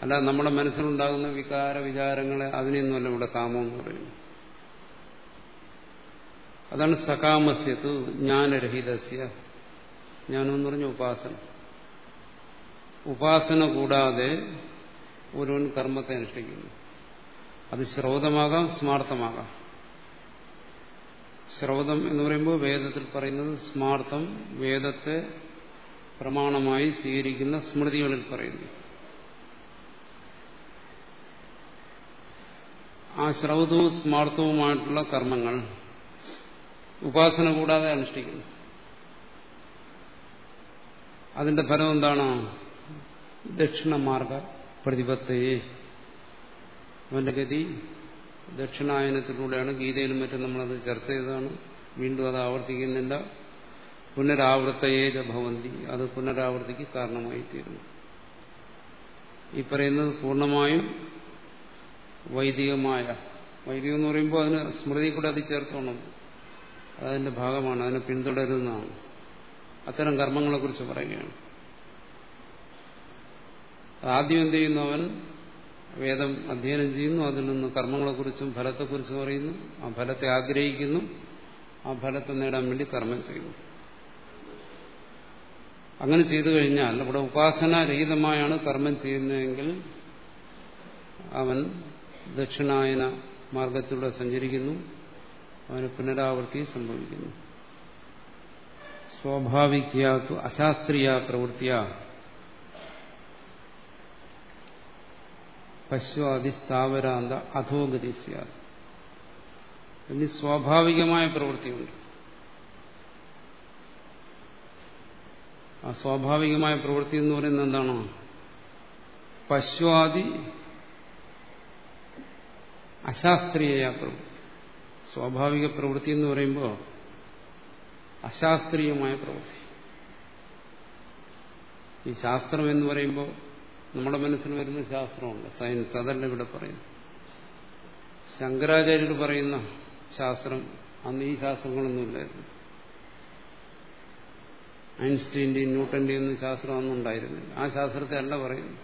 അല്ല നമ്മുടെ മനസ്സിലുണ്ടാകുന്ന വികാര വിചാരങ്ങളെ അതിനെയൊന്നുമല്ല ഇവിടെ കാമം എന്ന് പറയുന്നു അതാണ് സകാമസ്യത്ത് ജ്ഞാനരഹിതസ്യ. ജ്ഞാനം പറഞ്ഞ ഉപാസന. ഉപാസന കൂടാതെ ഒരുവൻ കർമ്മത്തെ അനുഷ്ഠിക്കുന്നു. അത് ശ്രൗതമാകാം സ്മാർത്ഥമാകാം. ശ്രൗതം എന്ന് പറയുമ്പോൾ വേദത്തിൽ പറയുന്നത് സ്മാർത്ഥം വേദത്തെ പ്രമാണമായി സ്വീകരിക്കുന്ന സ്മൃതികളിൽ പറയുന്നു. ആ ശ്രൗതവും സ്മാർത്ഥവുമായിട്ടുള്ള കർമ്മങ്ങൾ ഉപാസന കൂടാതെ അനുഷ്ഠിക്കുന്നു. അതിന്റെ ഫലം എന്താണ്? ദക്ഷിണമാർഗ പ്രതിപത്തയെ. അവന്റെ ഗതി ദക്ഷിണായനത്തിലൂടെയാണ്. ഗീതയിലും മറ്റും നമ്മളത് ചർച്ച ചെയ്തതാണ്. വീണ്ടും അത് ആവർത്തിക്കുന്നില്ല. പുനരാവർത്തയേത ഭവന്തി. അത് പുനരാവൃത്തിക്ക് കാരണമായി തീരുന്നു ഈ പറയുന്നത് പൂർണമായും വൈദികമായ വൈദികം എന്ന് പറയുമ്പോൾ അതിന് സ്മൃതി കൂടെ അത് ചേർത്തോണം. അതതിന്റെ ഭാഗമാണ്. അതിനെ പിന്തുടരുന്നതാണ്. അത്തരം കർമ്മങ്ങളെക്കുറിച്ച് പറയുകയാണ്. ആദ്യം എന്ത് ചെയ്യുന്നു അവൻ വേദം അധ്യയനം ചെയ്യുന്നു. അതിൽ നിന്ന് കർമ്മങ്ങളെക്കുറിച്ചും ഫലത്തെക്കുറിച്ചും അറിയുന്നു. ആ ഫലത്തെ ആഗ്രഹിക്കുന്നു. ആ ഫലത്തെ നേടാൻ വേണ്ടി കർമ്മം ചെയ്യുന്നു. അങ്ങനെ ചെയ്തു കഴിഞ്ഞാൽ ഇവിടെ ഉപാസനാരഹിതമായാണ് കർമ്മം ചെയ്യുന്നതെങ്കിൽ അവൻ ദക്ഷിണായന മാർഗത്തിലൂടെ സഞ്ചരിക്കുന്നു. അവന് പുനരാവൃത്തി സംഭവിക്കുന്നു. സ്വാഭാവിക അശാസ്ത്രീയ പ്രവൃത്തിയ പശ്വാദിസ്ഥാവരാന്ത അധോഗതി ഇനി സ്വാഭാവികമായ പ്രവൃത്തിയുണ്ട്. ആ സ്വാഭാവികമായ പ്രവൃത്തി എന്ന് പറയുന്നത് എന്താണോ? പശ്വാദി അശാസ്ത്രീയ പ്രവൃത്തി. സ്വാഭാവിക പ്രവൃത്തി എന്ന് പറയുമ്പോൾ അശാസ്ത്രീയമായ പ്രവൃത്തി. ഈ ശാസ്ത്രം എന്ന് പറയുമ്പോൾ നമ്മുടെ മനസ്സിൽ വരുന്ന ശാസ്ത്രമുണ്ട്. സയൻസ് അതല്ല ഇവിടെ പറയുന്നു ശങ്കരാചാര്യർ പറയുന്ന ശാസ്ത്രം അന്ന് ഈ ശാസ്ത്രങ്ങളൊന്നുമില്ലായിരുന്നു. ഐൻസ്റ്റീന്റെയും ന്യൂട്ടന്റെയും ഒന്നും ശാസ്ത്രം അന്നും ഉണ്ടായിരുന്നില്ല. ആ ശാസ്ത്രത്തെ അല്ല പറയുന്നു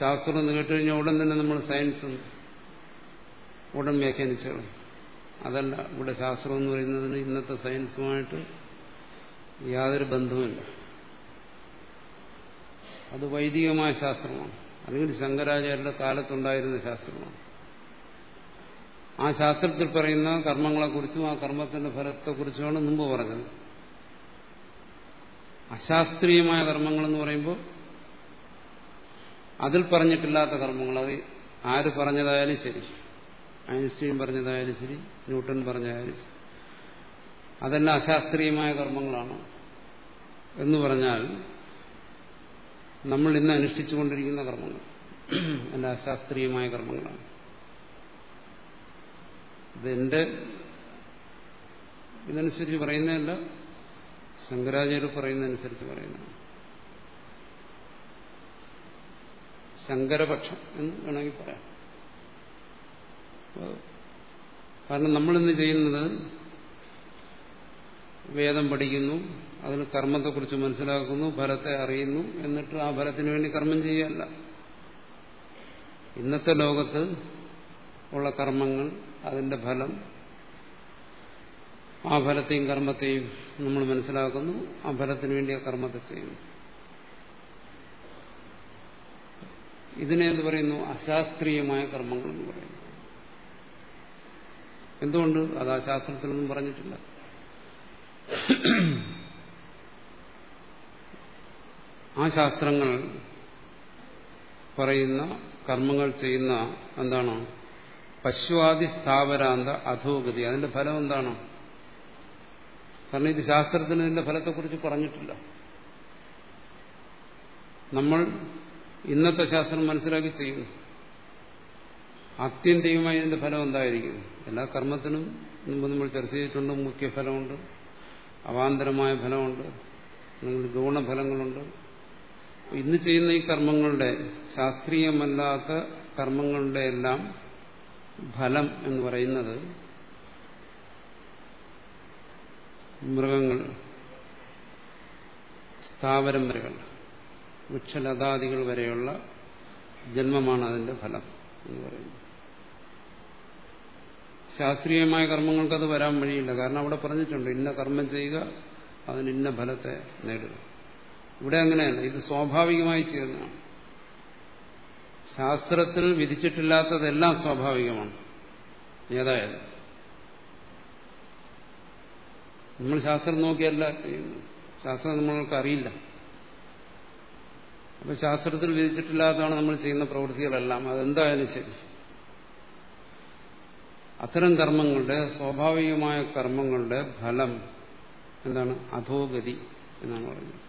ശാസ്ത്രം എന്ന് കേട്ടുകഴിഞ്ഞാൽ ഉടൻ തന്നെ നമ്മൾ സയൻസും ഉടൻ വ്യാഖ്യാനിച്ചോളും അതല്ല ഇവിടെ ശാസ്ത്രം എന്ന് പറയുന്നതിന് ഇന്നത്തെ സയൻസുമായിട്ട് യാതൊരു ബന്ധവുമില്ല. അത് വൈദികമായ ശാസ്ത്രമാണ്. അല്ലെങ്കിൽ ശങ്കരാചാര്യരുടെ കാലത്തുണ്ടായിരുന്ന ശാസ്ത്രമാണ്. ആ ശാസ്ത്രത്തിൽ പറയുന്ന കർമ്മങ്ങളെക്കുറിച്ചും ആ കർമ്മത്തിന്റെ ഫലത്തെക്കുറിച്ചുമാണ് മുമ്പ് പറഞ്ഞത്. അശാസ്ത്രീയമായ കർമ്മങ്ങളെന്ന് പറയുമ്പോൾ അതിൽ പറഞ്ഞിട്ടില്ലാത്ത കർമ്മങ്ങൾ. അത് ആര് പറഞ്ഞതായാലും ശരി. ഐൻസ്റ്റീൻ പറഞ്ഞതായാലും ശരി. ന്യൂട്ടൺ പറഞ്ഞതായാലും ശരി. അതെല്ലാം അശാസ്ത്രീയമായ കർമ്മങ്ങളാണ്. എന്ന് പറഞ്ഞാൽ നമ്മൾ ഇന്ന് അനുഷ്ഠിച്ചുകൊണ്ടിരിക്കുന്ന കർമ്മങ്ങൾ. എല്ലാം അശാസ്ത്രീയമായ കർമ്മങ്ങളാണ്. ഇതെന്റെ ഇതനുസരിച്ച് പറയുന്നതല്ല ശങ്കരാചാര്യ പറയുന്നതനുസരിച്ച് പറയുന്നതാണ്. ശങ്കരപക്ഷം എന്ന് വേണമെങ്കിൽ പറയാം. കാരണം നമ്മളിന്ന് ചെയ്യുന്നത് വേദം പഠിക്കുന്നു അതിന് കർമ്മത്തെക്കുറിച്ച് മനസ്സിലാക്കുന്നു ഫലത്തെ അറിയുന്നു എന്നിട്ട് ആ ഫലത്തിന് വേണ്ടി കർമ്മം ചെയ്യല്ല. ഇന്നത്തെ ലോകത്ത് ഉള്ള കർമ്മങ്ങൾ അതിന്റെ ഫലം ആ ഫലത്തെയും കർമ്മത്തെയും നമ്മൾ മനസ്സിലാക്കുന്നു ആ ഫലത്തിന് വേണ്ടി ആ കർമ്മത്തെ ചെയ്യുന്നു. ഇതിനെ എന്ത് പറയുന്നു? അശാസ്ത്രീയമായ കർമ്മങ്ങൾ എന്ന് പറയുന്നു. എന്തുകൊണ്ട്? അത് ആ ശാസ്ത്രത്തിലൊന്നും പറഞ്ഞിട്ടില്ല. ആ ശാസ്ത്രങ്ങൾ പറയുന്ന കർമ്മങ്ങൾ ചെയ്യുന്ന എന്താണ്? പശുവാദി സ്ഥാവരാന്ത അധോഗതി. അതിന്റെ ഫലം എന്താണ്? കാരണം ഇത് ശാസ്ത്രത്തിന് ഇതിന്റെ ഫലത്തെക്കുറിച്ച് പറഞ്ഞിട്ടില്ല. നമ്മൾ ഇന്നത്തെ ശാസ്ത്രം മനസ്സിലാക്കി ചെയ്യുന്നു. ആത്യന്തികമായി ഇതിന്റെ ഫലം എന്തായിരിക്കും? എല്ലാ കർമ്മത്തിനും മുമ്പ് നമ്മൾ ചർച്ച ചെയ്തിട്ടുണ്ട്. മുഖ്യ ഫലമുണ്ട് അവാന്തരമായ ഫലമുണ്ട് അല്ലെങ്കിൽ ഗുണഫലങ്ങളുണ്ട്. ഇന്ന് ചെയ്യുന്ന ഈ കർമ്മങ്ങളുടെ ശാസ്ത്രീയമല്ലാത്ത കർമ്മങ്ങളുടെ എല്ലാം ഫലം എന്ന് പറയുന്നത് മൃഗങ്ങൾ സ്ഥാവരം വരെകൾ വൃക്ഷലതാദികൾ വരെയുള്ള ജന്മമാണ് അതിന്റെ ഫലം എന്ന് പറയുന്നത്. ശാസ്ത്രീയമായ കർമ്മങ്ങൾക്കത് വരാൻ വഴിയില്ല. കാരണം അവിടെ പറഞ്ഞിട്ടുണ്ട് ഇന്ന കർമ്മം ചെയ്യുക അതിന് ഇന്ന ഫലത്തെ നേടുക. ഇവിടെ അങ്ങനെയല്ല ഇത് സ്വാഭാവികമായി ചെയ്യുന്നതാണ് ശാസ്ത്രത്തിൽ വിധിച്ചിട്ടില്ലാത്തതെല്ലാം സ്വാഭാവികമാണ്. ഏതായാലും. നമ്മൾ ശാസ്ത്രം നോക്കിയല്ല ചെയ്യുന്നത്. ശാസ്ത്രം നമ്മൾക്ക് അറിയില്ല അപ്പൊ ശാസ്ത്രത്തിൽ വിധിച്ചിട്ടില്ലാത്തതാണ് നമ്മൾ ചെയ്യുന്ന പ്രവൃത്തികളെല്ലാം. അതെന്തായാലും ശരി. അത്തരം കർമ്മങ്ങളുടെ സ്വാഭാവികമായ കർമ്മങ്ങളുടെ ഫലം എന്താണ്? അധോഗതി എന്നാണ് പറയുന്നത്.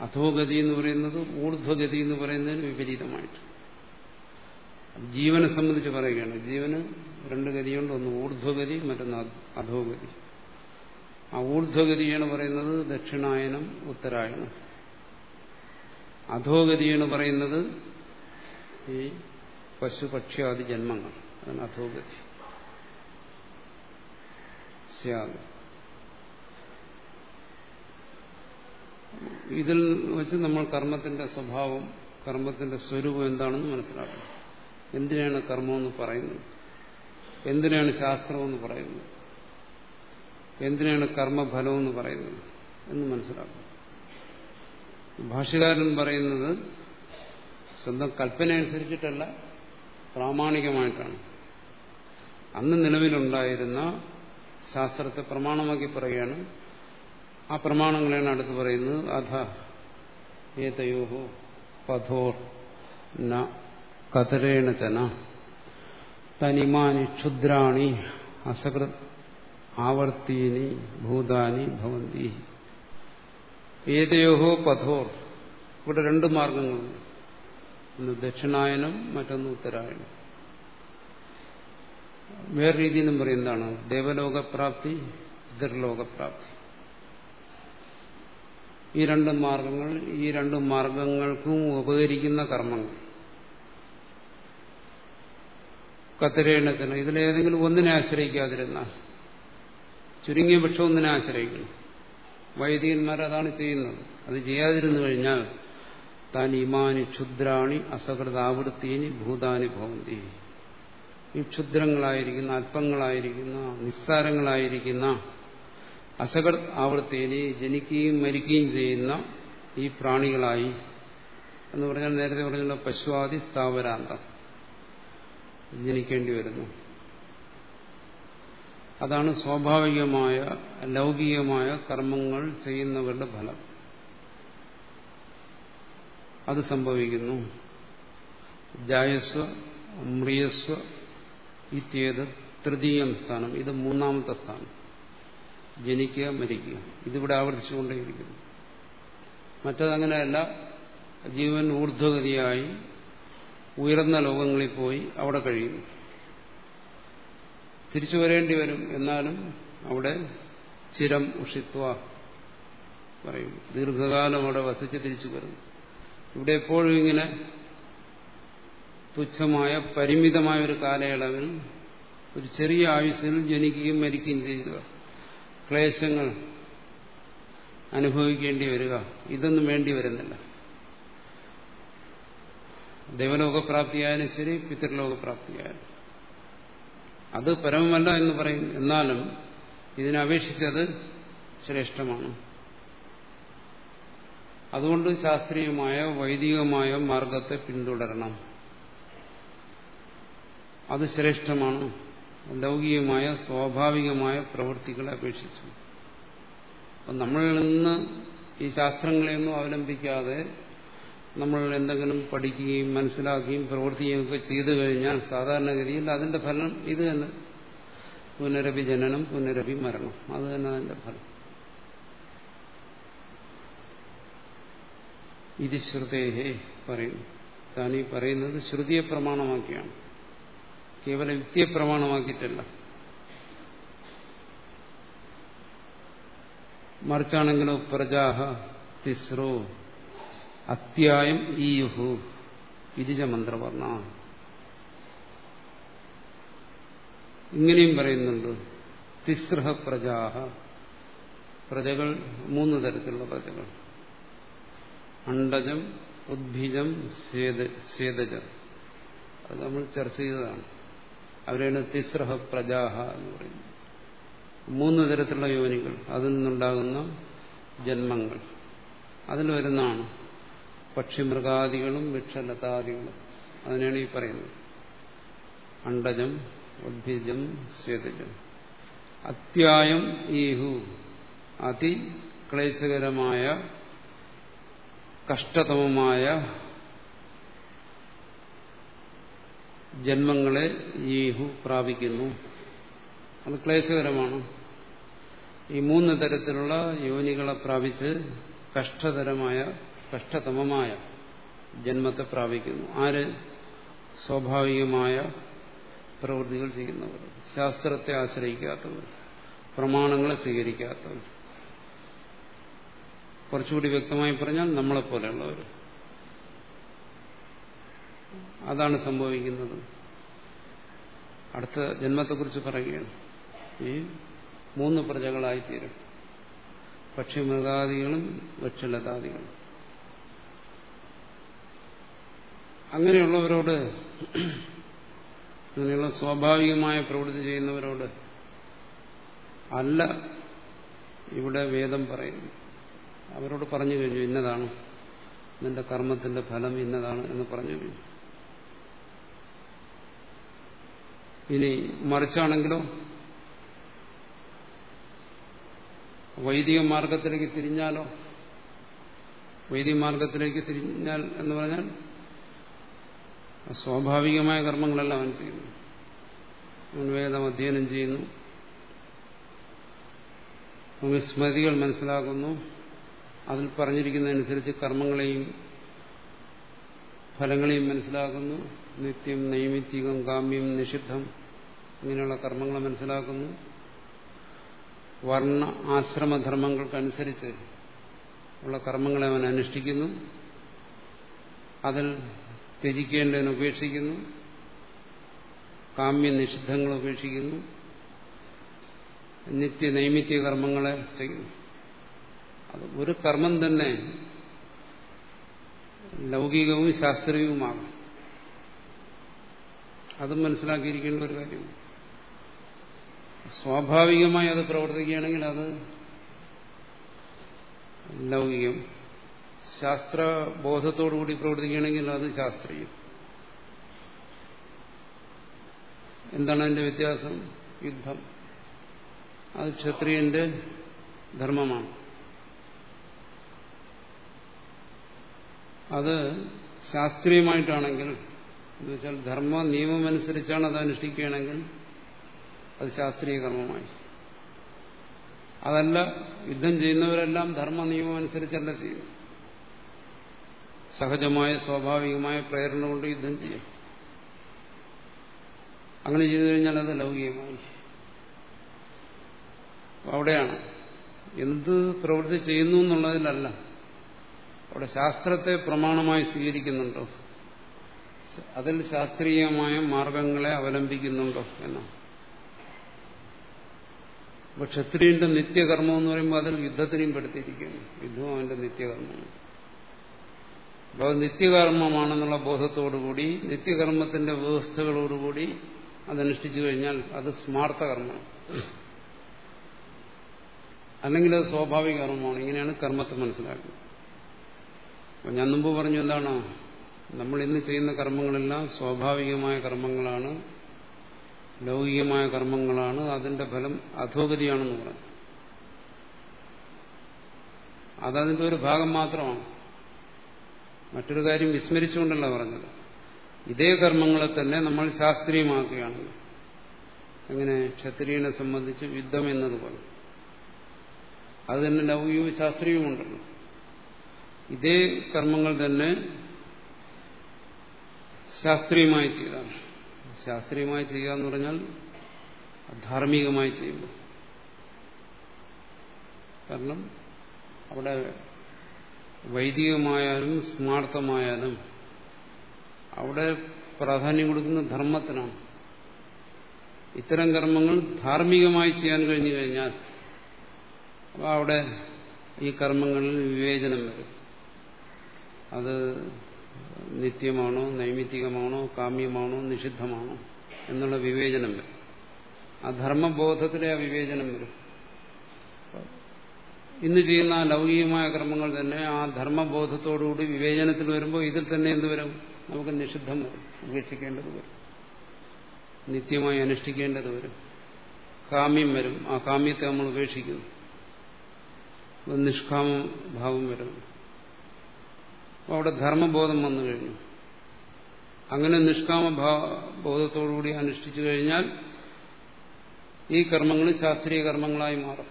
അധോഗതി എന്ന് പറയുന്നത് ഊർധ്വഗതി എന്ന് പറയുന്നതിന് വിപരീതമായിട്ട്. ജീവനെ സംബന്ധിച്ച് പറയുകയാണ്. ജീവന് രണ്ട് ഗതിയുണ്ട്. ഒന്ന് ഊർധ്വഗതി മറ്റൊന്ന് അധോഗതി. ആ ഊർധ്വഗതിയാണ് പറയുന്നത് ദക്ഷിണായനം ഉത്തരായണം അധോഗതിയാണ് പറയുന്നത് ഈ പശു പക്ഷിയാദി ജന്മങ്ങൾ. അതാണ് അധോഗതി. സ്യാദ്. ഇതിൽ വെച്ച് നമ്മൾ കർമ്മത്തിന്റെ സ്വഭാവം കർമ്മത്തിന്റെ സ്വരൂപം എന്താണെന്ന് മനസ്സിലാക്കണം. എന്തിനാണ് കർമ്മമെന്ന് പറയുന്നത്? എന്തിനാണ് ശാസ്ത്രമെന്ന് പറയുന്നത്? എന്തിനാണ് കർമ്മഫലമെന്ന് പറയുന്നത്? എന്ന് മനസ്സിലാക്കും ഭാഷകാരൻ പറയുന്നത് സ്വന്തം കൽപ്പന അനുസരിച്ചിട്ടല്ല പ്രാമാണികമായിട്ടാണ്. അന്ന് നിലവിലുണ്ടായിരുന്ന ശാസ്ത്രത്തെ പ്രമാണമാക്കി പറയുകയാണ് ആ പ്രമാണങ്ങളാണ് അടുത്ത് പറയുന്നത്. അധ ഏതയോഹോ പഥോർ കതരേണ ചന. തനിമാനി ക്ഷുദ്രാണി അസകൃത് ആവർത്തീനി ഭൂതാനി ഭവന്തി. ഏതയോഹോ പഥോർ. ഇവിടെ രണ്ട് മാർഗങ്ങളുണ്ട്. ഒന്ന് ദക്ഷിണായനം മറ്റൊന്ന് ഉത്തരായനം. വേറെ രീതിയിലും പറയും എന്താണ് ദേവലോകപ്രാപ്തി ഇതരലോകപ്രാപ്തി ഈ രണ്ട് മാർഗങ്ങൾ ഈ രണ്ട് മാർഗങ്ങൾക്കും ഉപകരിക്കുന്ന കർമ്മങ്ങൾ. കത്തിരേണത്തിന് ഇതിലേതെങ്കിലും ഒന്നിനെ ആശ്രയിക്കാതിരുന്നാൽ ചുരുങ്ങിയ പക്ഷം ഒന്നിനെ ആശ്രയിക്കണം. വൈദികന്മാർ അതാണ് ചെയ്യുന്നത്. അത് ചെയ്യാതിരുന്നു കഴിഞ്ഞാൽ താൻ ഇമാനി ക്ഷുദ്രാണി അസകൃതാവൃത്തീനി ഭൂതാനി ഭവന്തി. ഈ ക്ഷുദ്രങ്ങളായിരിക്കുന്ന അല്പങ്ങളായിരിക്കുന്ന നിസ്സാരങ്ങളായിരിക്കുന്ന അസകൃത് ആവൃത്തിയിൽ ജനിക്കുകയും മരിക്കുകയും ചെയ്യുന്ന ഈ പ്രാണികളായി എന്ന് പറഞ്ഞാൽ നേരത്തെ പറഞ്ഞുള്ള പശുവാദി സ്ഥാവരാന്തം ജനിക്കേണ്ടി വരുന്നു. അതാണ് സ്വാഭാവികമായ ലൗകികമായ കർമ്മങ്ങൾ ചെയ്യുന്നവരുടെ ഫലം. അത് സംഭവിക്കുന്നു. ജായസ്വ മ്രിയസ്വ ഇത്യേത് തൃതീയം സ്ഥാനം. ഇത് മൂന്നാമത്തെ സ്ഥാനം. ജനിക്കുക മരിക്കുക. ഇതിവിടെ ആവർത്തിച്ചുകൊണ്ടേയിരിക്കുന്നു. മറ്റതങ്ങനെയല്ല ജീവൻ ഊർധ്വഗതിയായി ഉയർന്ന ലോകങ്ങളിൽ പോയി അവിടെ കഴിയുന്നു തിരിച്ചു വരേണ്ടി വരും എന്നാലും അവിടെ ചിരം ഉഷിത്വ പറയും. ദീർഘകാലം അവിടെ വസിച്ച് തിരിച്ചു വരും ഇവിടെ എപ്പോഴും ഇങ്ങനെ തുച്ഛമായ പരിമിതമായ ഒരു കാലയളവിൽ ഒരു ചെറിയ ആയുസ്സിൽ ജനിക്കുകയും മരിക്കുകയും ചെയ്യുക. ക്ലേശങ്ങൾ അനുഭവിക്കേണ്ടി വരിക ഇതൊന്നും വേണ്ടി വരുന്നില്ല. ദൈവലോകപ്രാപ്തിയായാലും ശരി പിതൃലോകപ്രാപ്തിയായാലും. അത് പരമമല്ല എന്ന് പറയും. എന്നാലും ഇതിനപേക്ഷിച്ചത് ശ്രേഷ്ഠമാണ്. അതുകൊണ്ട് ശാസ്ത്രീയമായ വൈദികമായ മാർഗത്തെ പിന്തുടരണം. അത് ശ്രേഷ്ഠമാണ്. ലൗകികമായ സ്വാഭാവികമായ പ്രവൃത്തികളെ അപേക്ഷിച്ചു. അപ്പം നമ്മളിൽ നിന്ന് ഈ ശാസ്ത്രങ്ങളെയൊന്നും അവലംബിക്കാതെ നമ്മൾ എന്തെങ്കിലും പഠിക്കുകയും മനസ്സിലാക്കുകയും പ്രവർത്തിക്കുകയും ഒക്കെ ചെയ്തു കഴിഞ്ഞാൽ സാധാരണഗതിയിൽ അതിന്റെ ഫലം ഇത് തന്നെ. പുനരഭി ജനനം പുനരഭി മരണം. അത് തന്നെ അതിന്റെ ഫലം. ഇത് ശ്രുതേഹേ പറയുന്നു. താനീ പറയുന്നത് ശ്രുതിയെ പ്രമാണമാക്കിയാണ്. കേവലം യുക്തിയെ പ്രമാണമാക്കിയിട്ടല്ല മറിച്ചാണെങ്കിലോ പ്രജാഹ തിസ്രോ അത്യായം ഈയുഹു ഇതിജ മന്ത്രവർണ ഇങ്ങനെയും പറയുന്നുണ്ട്. തിസ്രഹ പ്രജാഹ. പ്രജകൾ മൂന്ന് തരത്തിലുള്ള പ്രജകൾ. അണ്ടജം ഉദ്ഭിജം സ്വേദജം അത് നമ്മൾ ചർച്ച ചെയ്തതാണ്. അവരാണ് തിസ്രഹ പ്രജാഹ എന്ന് പറയുന്നത്. മൂന്ന് തരത്തിലുള്ള യോനികൾ. അതിൽ നിന്നുണ്ടാകുന്ന ജന്മങ്ങൾ. അതിൽ വരുന്നതാണ് പക്ഷിമൃഗാദികളും വൃക്ഷലതാദികളും. അതിനാണ് ഈ പറയുന്നത്. അണ്ടജം ഉദ്ഭിജം സ്വേതജം. അത്യായം ഈഹു. അതിക്ലേശകരമായ കഷ്ടതമമായ ജന്മങ്ങളെ ഈഹു പ്രാപിക്കുന്നു. അത് ക്ലേശകരമാണ്. ഈ മൂന്ന് തരത്തിലുള്ള യോനികളെ പ്രാപിച്ച് കഷ്ടതരമായ കഷ്ടതമമായ ജന്മത്തെ പ്രാപിക്കുന്നു. ആര്? സ്വാഭാവികമായ പ്രവൃത്തികൾ ചെയ്യുന്നവർ. ശാസ്ത്രത്തെ ആശ്രയിക്കാത്തവർ. പ്രമാണങ്ങളെ സ്വീകരിക്കാത്തവർ. കുറച്ചുകൂടി വ്യക്തമായി പറഞ്ഞാൽ നമ്മളെപ്പോലെയുള്ളവർ. അതാണ് സംഭവിക്കുന്നത്. അടുത്ത ജന്മത്തെക്കുറിച്ച് പറയുകയാണ്. ഈ മൂന്ന് പ്രജകളായിത്തീരും. പക്ഷിമൃഗാദികളും വൃക്ഷലതാദികളും. അങ്ങനെയുള്ളവരോട് അങ്ങനെയുള്ള സ്വാഭാവികമായ പ്രവൃത്തി ചെയ്യുന്നവരോട് അല്ല ഇവിടെ വേദം പറയുന്നു അവരോട് പറഞ്ഞു കഴിഞ്ഞു ഇന്നതാണ്. നിന്റെ കർമ്മത്തിന്റെ ഫലം ഇന്നതാണ് എന്ന് പറഞ്ഞു കഴിഞ്ഞു. ഇനി മറിച്ചാണെങ്കിലോ? വൈദിക മാർഗത്തിലേക്ക് തിരിഞ്ഞാലോ? വൈദിക മാർഗത്തിലേക്ക് തിരിഞ്ഞാൽ എന്ന് പറഞ്ഞാൽ സ്വാഭാവികമായ കർമ്മങ്ങളെല്ലാം അവൻ ചെയ്യുന്നു അവൻ അധ്യയനം ചെയ്യുന്നു. അവൻ സ്മൃതികൾ മനസ്സിലാക്കുന്നു. അതിൽ പറഞ്ഞിരിക്കുന്നതനുസരിച്ച് കർമ്മങ്ങളെയും ഫലങ്ങളെയും മനസ്സിലാക്കുന്നു. നിത്യം നൈമിത്തികം കാമ്യം നിഷിദ്ധം ഇങ്ങനെയുള്ള കർമ്മങ്ങൾ മനസ്സിലാക്കുന്നു. വർണ ആശ്രമധർമ്മങ്ങൾക്കനുസരിച്ച് ഉള്ള കർമ്മങ്ങളെ അവൻ അനുഷ്ഠിക്കുന്നു. അതിൽ ത്യജിക്കേണ്ടതിന് ഉപേക്ഷിക്കുന്നു. കാമ്യ നിഷിദ്ധങ്ങൾ ഉപേക്ഷിക്കുന്നു. നിത്യ നൈമിത്യ കർമ്മങ്ങളെ ചെയ്യുന്നു. അത് ഒരു കർമ്മം തന്നെ ലൗകികവും ശാസ്ത്രീയവുമാകും. അതും മനസ്സിലാക്കിയിരിക്കേണ്ട ഒരു കാര്യമാണ്. സ്വാഭാവികമായി അത് പ്രവർത്തിക്കുകയാണെങ്കിൽ അത് ലൗകികം ശാസ്ത്രബോധത്തോടുകൂടി പ്രവർത്തിക്കുകയാണെങ്കിൽ അത് ശാസ്ത്രീയം. എന്താണ് അതിന്റെ വ്യത്യാസം? യുദ്ധം. അത് ക്ഷത്രിയന്റെ ധർമ്മമാണ്. അത് ശാസ്ത്രീയമായിട്ടാണെങ്കിൽ എന്ന് വെച്ചാൽ ധർമ്മ നിയമമനുസരിച്ചാണ് അത് അനുഷ്ഠിക്കുകയാണെങ്കിൽ അത് ശാസ്ത്രീയ കർമ്മമായി. അതല്ല യുദ്ധം ചെയ്യുന്നവരെല്ലാം ധർമ്മ നിയമം അനുസരിച്ചല്ല ചെയ്യും സഹജമായ സ്വാഭാവികമായ പ്രേരണ കൊണ്ട് യുദ്ധം ചെയ്യും അങ്ങനെ ചെയ്തു കഴിഞ്ഞാൽ അത് ലൗകികമായി. അവിടെയാണ്. എന്ത് പ്രവൃത്തി ചെയ്യുന്നു എന്നുള്ളതിലല്ല. അവിടെ ശാസ്ത്രത്തെ പ്രമാണമായി സ്വീകരിക്കുന്നുണ്ടോ? അതിൽ ശാസ്ത്രീയമായ മാർഗങ്ങളെ അവലംബിക്കുന്നുണ്ടോ എന്നാണ് അപ്പൊ ക്ഷത്രിയന്റെ നിത്യകർമ്മം എന്ന് പറയുമ്പോൾ അതിൽ യുദ്ധത്തിനെയും പെടുത്തിയിരിക്കുന്നു. യുദ്ധം അവന്റെ നിത്യകർമ്മമാണ്. അപ്പോൾ നിത്യകർമ്മമാണെന്നുള്ള ബോധത്തോടുകൂടി നിത്യകർമ്മത്തിന്റെ വ്യവസ്ഥകളോടുകൂടി അതനുഷ്ഠിച്ചു കഴിഞ്ഞാൽ അത് സ്മാർത്ഥ കർമ്മമാണ് അല്ലെങ്കിൽ അത് സ്വാഭാവിക കർമ്മമാണ് ഇങ്ങനെയാണ് കർമ്മത്തെ മനസ്സിലാക്കുന്നത്. ഞാൻ മുമ്പ് പറഞ്ഞു എന്താണ്? നമ്മൾ ഇന്ന് ചെയ്യുന്ന കർമ്മങ്ങളെല്ലാം സ്വാഭാവികമായ കർമ്മങ്ങളാണ് ലൗകികമായ കർമ്മങ്ങളാണ് അതിന്റെ ഫലം അധോഗതിയാണെന്ന് പറഞ്ഞു. അതതിന്റെ ഒരു ഭാഗം മാത്രമാണ്. മറ്റൊരു കാര്യം വിസ്മരിച്ചുകൊണ്ടല്ല പറഞ്ഞത്. ഇതേ കർമ്മങ്ങളെ തന്നെ നമ്മൾ ശാസ്ത്രീയമാക്കുകയാണ്. അങ്ങനെ ക്ഷത്രിയനെ സംബന്ധിച്ച് യുദ്ധം എന്നതുപോലെ. അത് തന്നെ ലൗകികവും ശാസ്ത്രീയവുമുണ്ടല്ലോ. ഇതേ കർമ്മങ്ങൾ തന്നെ ശാസ്ത്രീയമായി ചെയ്താണ്. ശാസ്ത്രീയമായി ചെയ്യുക എന്ന് പറഞ്ഞാൽ ധാർമ്മികമായി ചെയ്യുമ്പോൾ കാരണം അവിടെ വൈദികമായാലും സ്മാർത്ഥമായാലും അവിടെ പ്രാധാന്യം കൊടുക്കുന്ന ധർമ്മത്തിനാണ്. ഇത്തരം കർമ്മങ്ങൾ ധാർമ്മികമായി ചെയ്യാൻ കഴിഞ്ഞു കഴിഞ്ഞാൽ അപ്പോൾ അവിടെ ഈ കർമ്മങ്ങളിൽ വിവേചനം വരും. അത് നിത്യമാണോ നൈമിത്തികമാണോ കാമ്യമാണോ നിഷിദ്ധമാണോ എന്നുള്ള വിവേചനം വരും. ആ ധർമ്മബോധത്തിലെ ആ വിവേചനം വരും. ഇന്ന് ചെയ്യുന്ന ആ ലൗകികമായ കർമ്മങ്ങൾ തന്നെ ആ ധർമ്മബോധത്തോടുകൂടി വിവേചനത്തിൽ വരുമ്പോൾ ഇതിൽ തന്നെ എന്ത് വരും? നമുക്ക് നിഷിദ്ധം വരും. ഉപേക്ഷിക്കേണ്ടത് വരും. നിത്യമായി അനുഷ്ഠിക്കേണ്ടത് വരും. കാമ്യം വരും. ആ കാമ്യത്തെ നമ്മൾ ഉപേക്ഷിക്കുന്നു. നിഷ്കാമ ഭാവം വരും. അവിടെ ധർമ്മബോധം വന്നു കഴിഞ്ഞു. അങ്ങനെ നിഷ്കാമ ബോധത്തോടുകൂടി അനുഷ്ഠിച്ചു കഴിഞ്ഞാൽ ഈ കർമ്മങ്ങൾ ശാസ്ത്രീയ കർമ്മങ്ങളായി മാറും.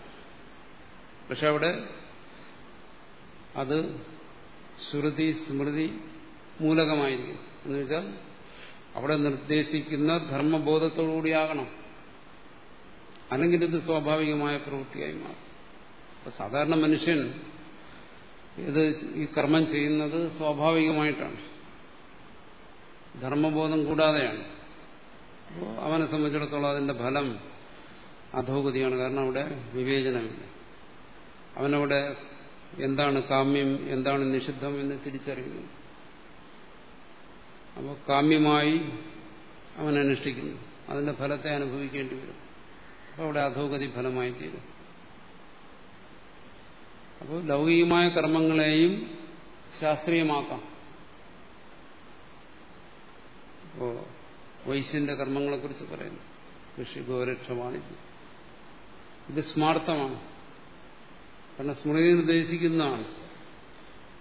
പക്ഷെ അവിടെ അത് ശ്രുതി സ്മൃതി മൂലകമായിരിക്കും. എന്ന് വെച്ചാൽ അവിടെ നിർദ്ദേശിക്കുന്ന ധർമ്മബോധത്തോടുകൂടിയാകണം അല്ലെങ്കിൽ ഇത് സ്വാഭാവികമായ പ്രവൃത്തിയായി മാറും. സാധാരണ മനുഷ്യൻ ഇത് ഈ കർമ്മം ചെയ്യുന്നത് സ്വാഭാവികമായിട്ടാണ്. ധർമ്മബോധം കൂടാതെയാണ്. അപ്പോൾ അവനെ സംബന്ധിച്ചിടത്തോളം അതിന്റെ ഫലം അധോഗതിയാണ്. കാരണം അവിടെ വിവേചനമില്ല. അവനവിടെ എന്താണ് കാമ്യം എന്താണ് നിഷിദ്ധം എന്ന് തിരിച്ചറിയുന്നു. അപ്പോൾ കാമ്യമായി അവൻ അതിന്റെ ഫലത്തെ അനുഭവിക്കേണ്ടി വരും. അപ്പോൾ അവിടെ അധോഗതി ഫലമായി തീരും. അപ്പോൾ ലൗകികമായ കർമ്മങ്ങളെയും ശാസ്ത്രീയമാക്കാം. ഇപ്പോ വൈശ്യന്റെ കർമ്മങ്ങളെക്കുറിച്ച് പറയുന്നു. കൃഷി ഗോരക്ഷ വാണിജ്യം. ഇത് സ്മാർത്ഥമാണ്. കാരണം സ്മൃതി നിർദ്ദേശിക്കുന്നതാണ്.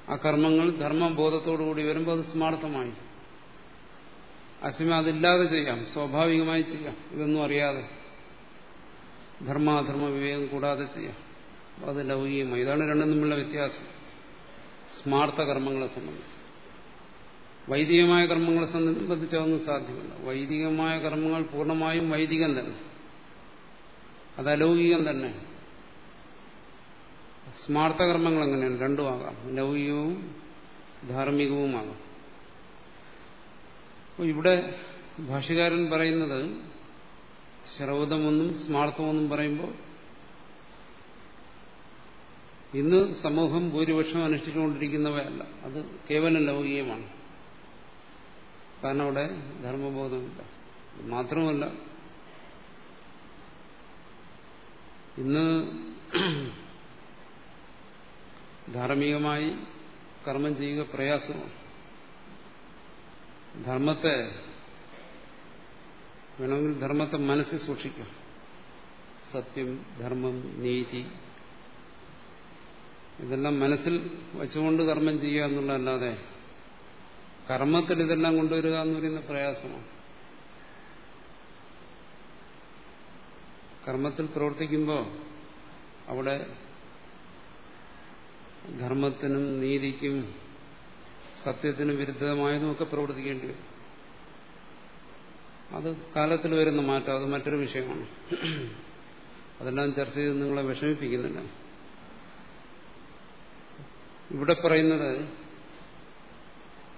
ആ കർമ്മങ്ങൾ ധർമ്മബോധത്തോടുകൂടി വരുമ്പോൾ അത് സ്മാർത്ഥമായി. അസിമ അതില്ലാതെ ചെയ്യാം. സ്വാഭാവികമായി ചെയ്യാം. ഇതൊന്നും അറിയാതെ. ധർമാധർമ്മ വിവേകം കൂടാതെ ചെയ്യാം. അത് ലൗകികമായി ഇതാണ് രണ്ടും തമ്മിലുള്ള വ്യത്യാസം. സ്മാർത്ഥ കർമ്മങ്ങളെ സംബന്ധിച്ച്. വൈദികമായ കർമ്മങ്ങളെ സംബന്ധിച്ച് അതൊന്നും സാധ്യമല്ല. വൈദികമായ കർമ്മങ്ങൾ പൂർണമായും വൈദികം തന്നെ. അത് അലൗകികം തന്നെ. സ്മാർത്ഥ കർമ്മങ്ങൾ എങ്ങനെയാണ്? രണ്ടും ആകാം. ലൗകികവും ധാർമ്മികവുമാകാം ഇവിടെ ഭാഷകാരൻ പറയുന്നത് ശ്രൗതമെന്നും സ്മാർത്ഥമെന്നും പറയുമ്പോൾ ഇന്ന് സമൂഹം ഭൂരിപക്ഷം അനുഷ്ഠിച്ചുകൊണ്ടിരിക്കുന്നവയല്ല. അത് കേവലം ലൗകികമാണ്. കാരണം അവിടെ ധർമ്മബോധമില്ല. മാത്രമല്ല ഇന്ന് ധാർമ്മികമായി കർമ്മം ചെയ്യുക പ്രയാസമാണ്. ധർമ്മത്തെ വേണമെങ്കിൽ ധർമ്മത്തെ മനസ്സിൽ സൂക്ഷിക്കാം. സത്യം ധർമ്മം നീതി ഇതെല്ലാം മനസ്സിൽ വെച്ചുകൊണ്ട് കർമ്മം ചെയ്യുക എന്നുള്ളതല്ലാതെ കർമ്മത്തിൽ ഇതെല്ലാം കൊണ്ടുവരിക എന്ന് പറയുന്ന പ്രയാസമാണ്. കർമ്മത്തിൽ പ്രവർത്തിക്കുമ്പോൾ അവിടെ ധർമ്മത്തിനും നീതിക്കും സത്യത്തിനും വിരുദ്ധമായതുമൊക്കെ പ്രവർത്തിക്കേണ്ടി വരും. അത് കാലത്തിൽ വരുന്ന മാറ്റം അത് മറ്റൊരു വിഷയമാണ്. അതെല്ലാം ചർച്ച ചെയ്ത് നിങ്ങളെ വിഷമിപ്പിക്കുന്നില്ല. ഇവിടെ പറയുന്നത്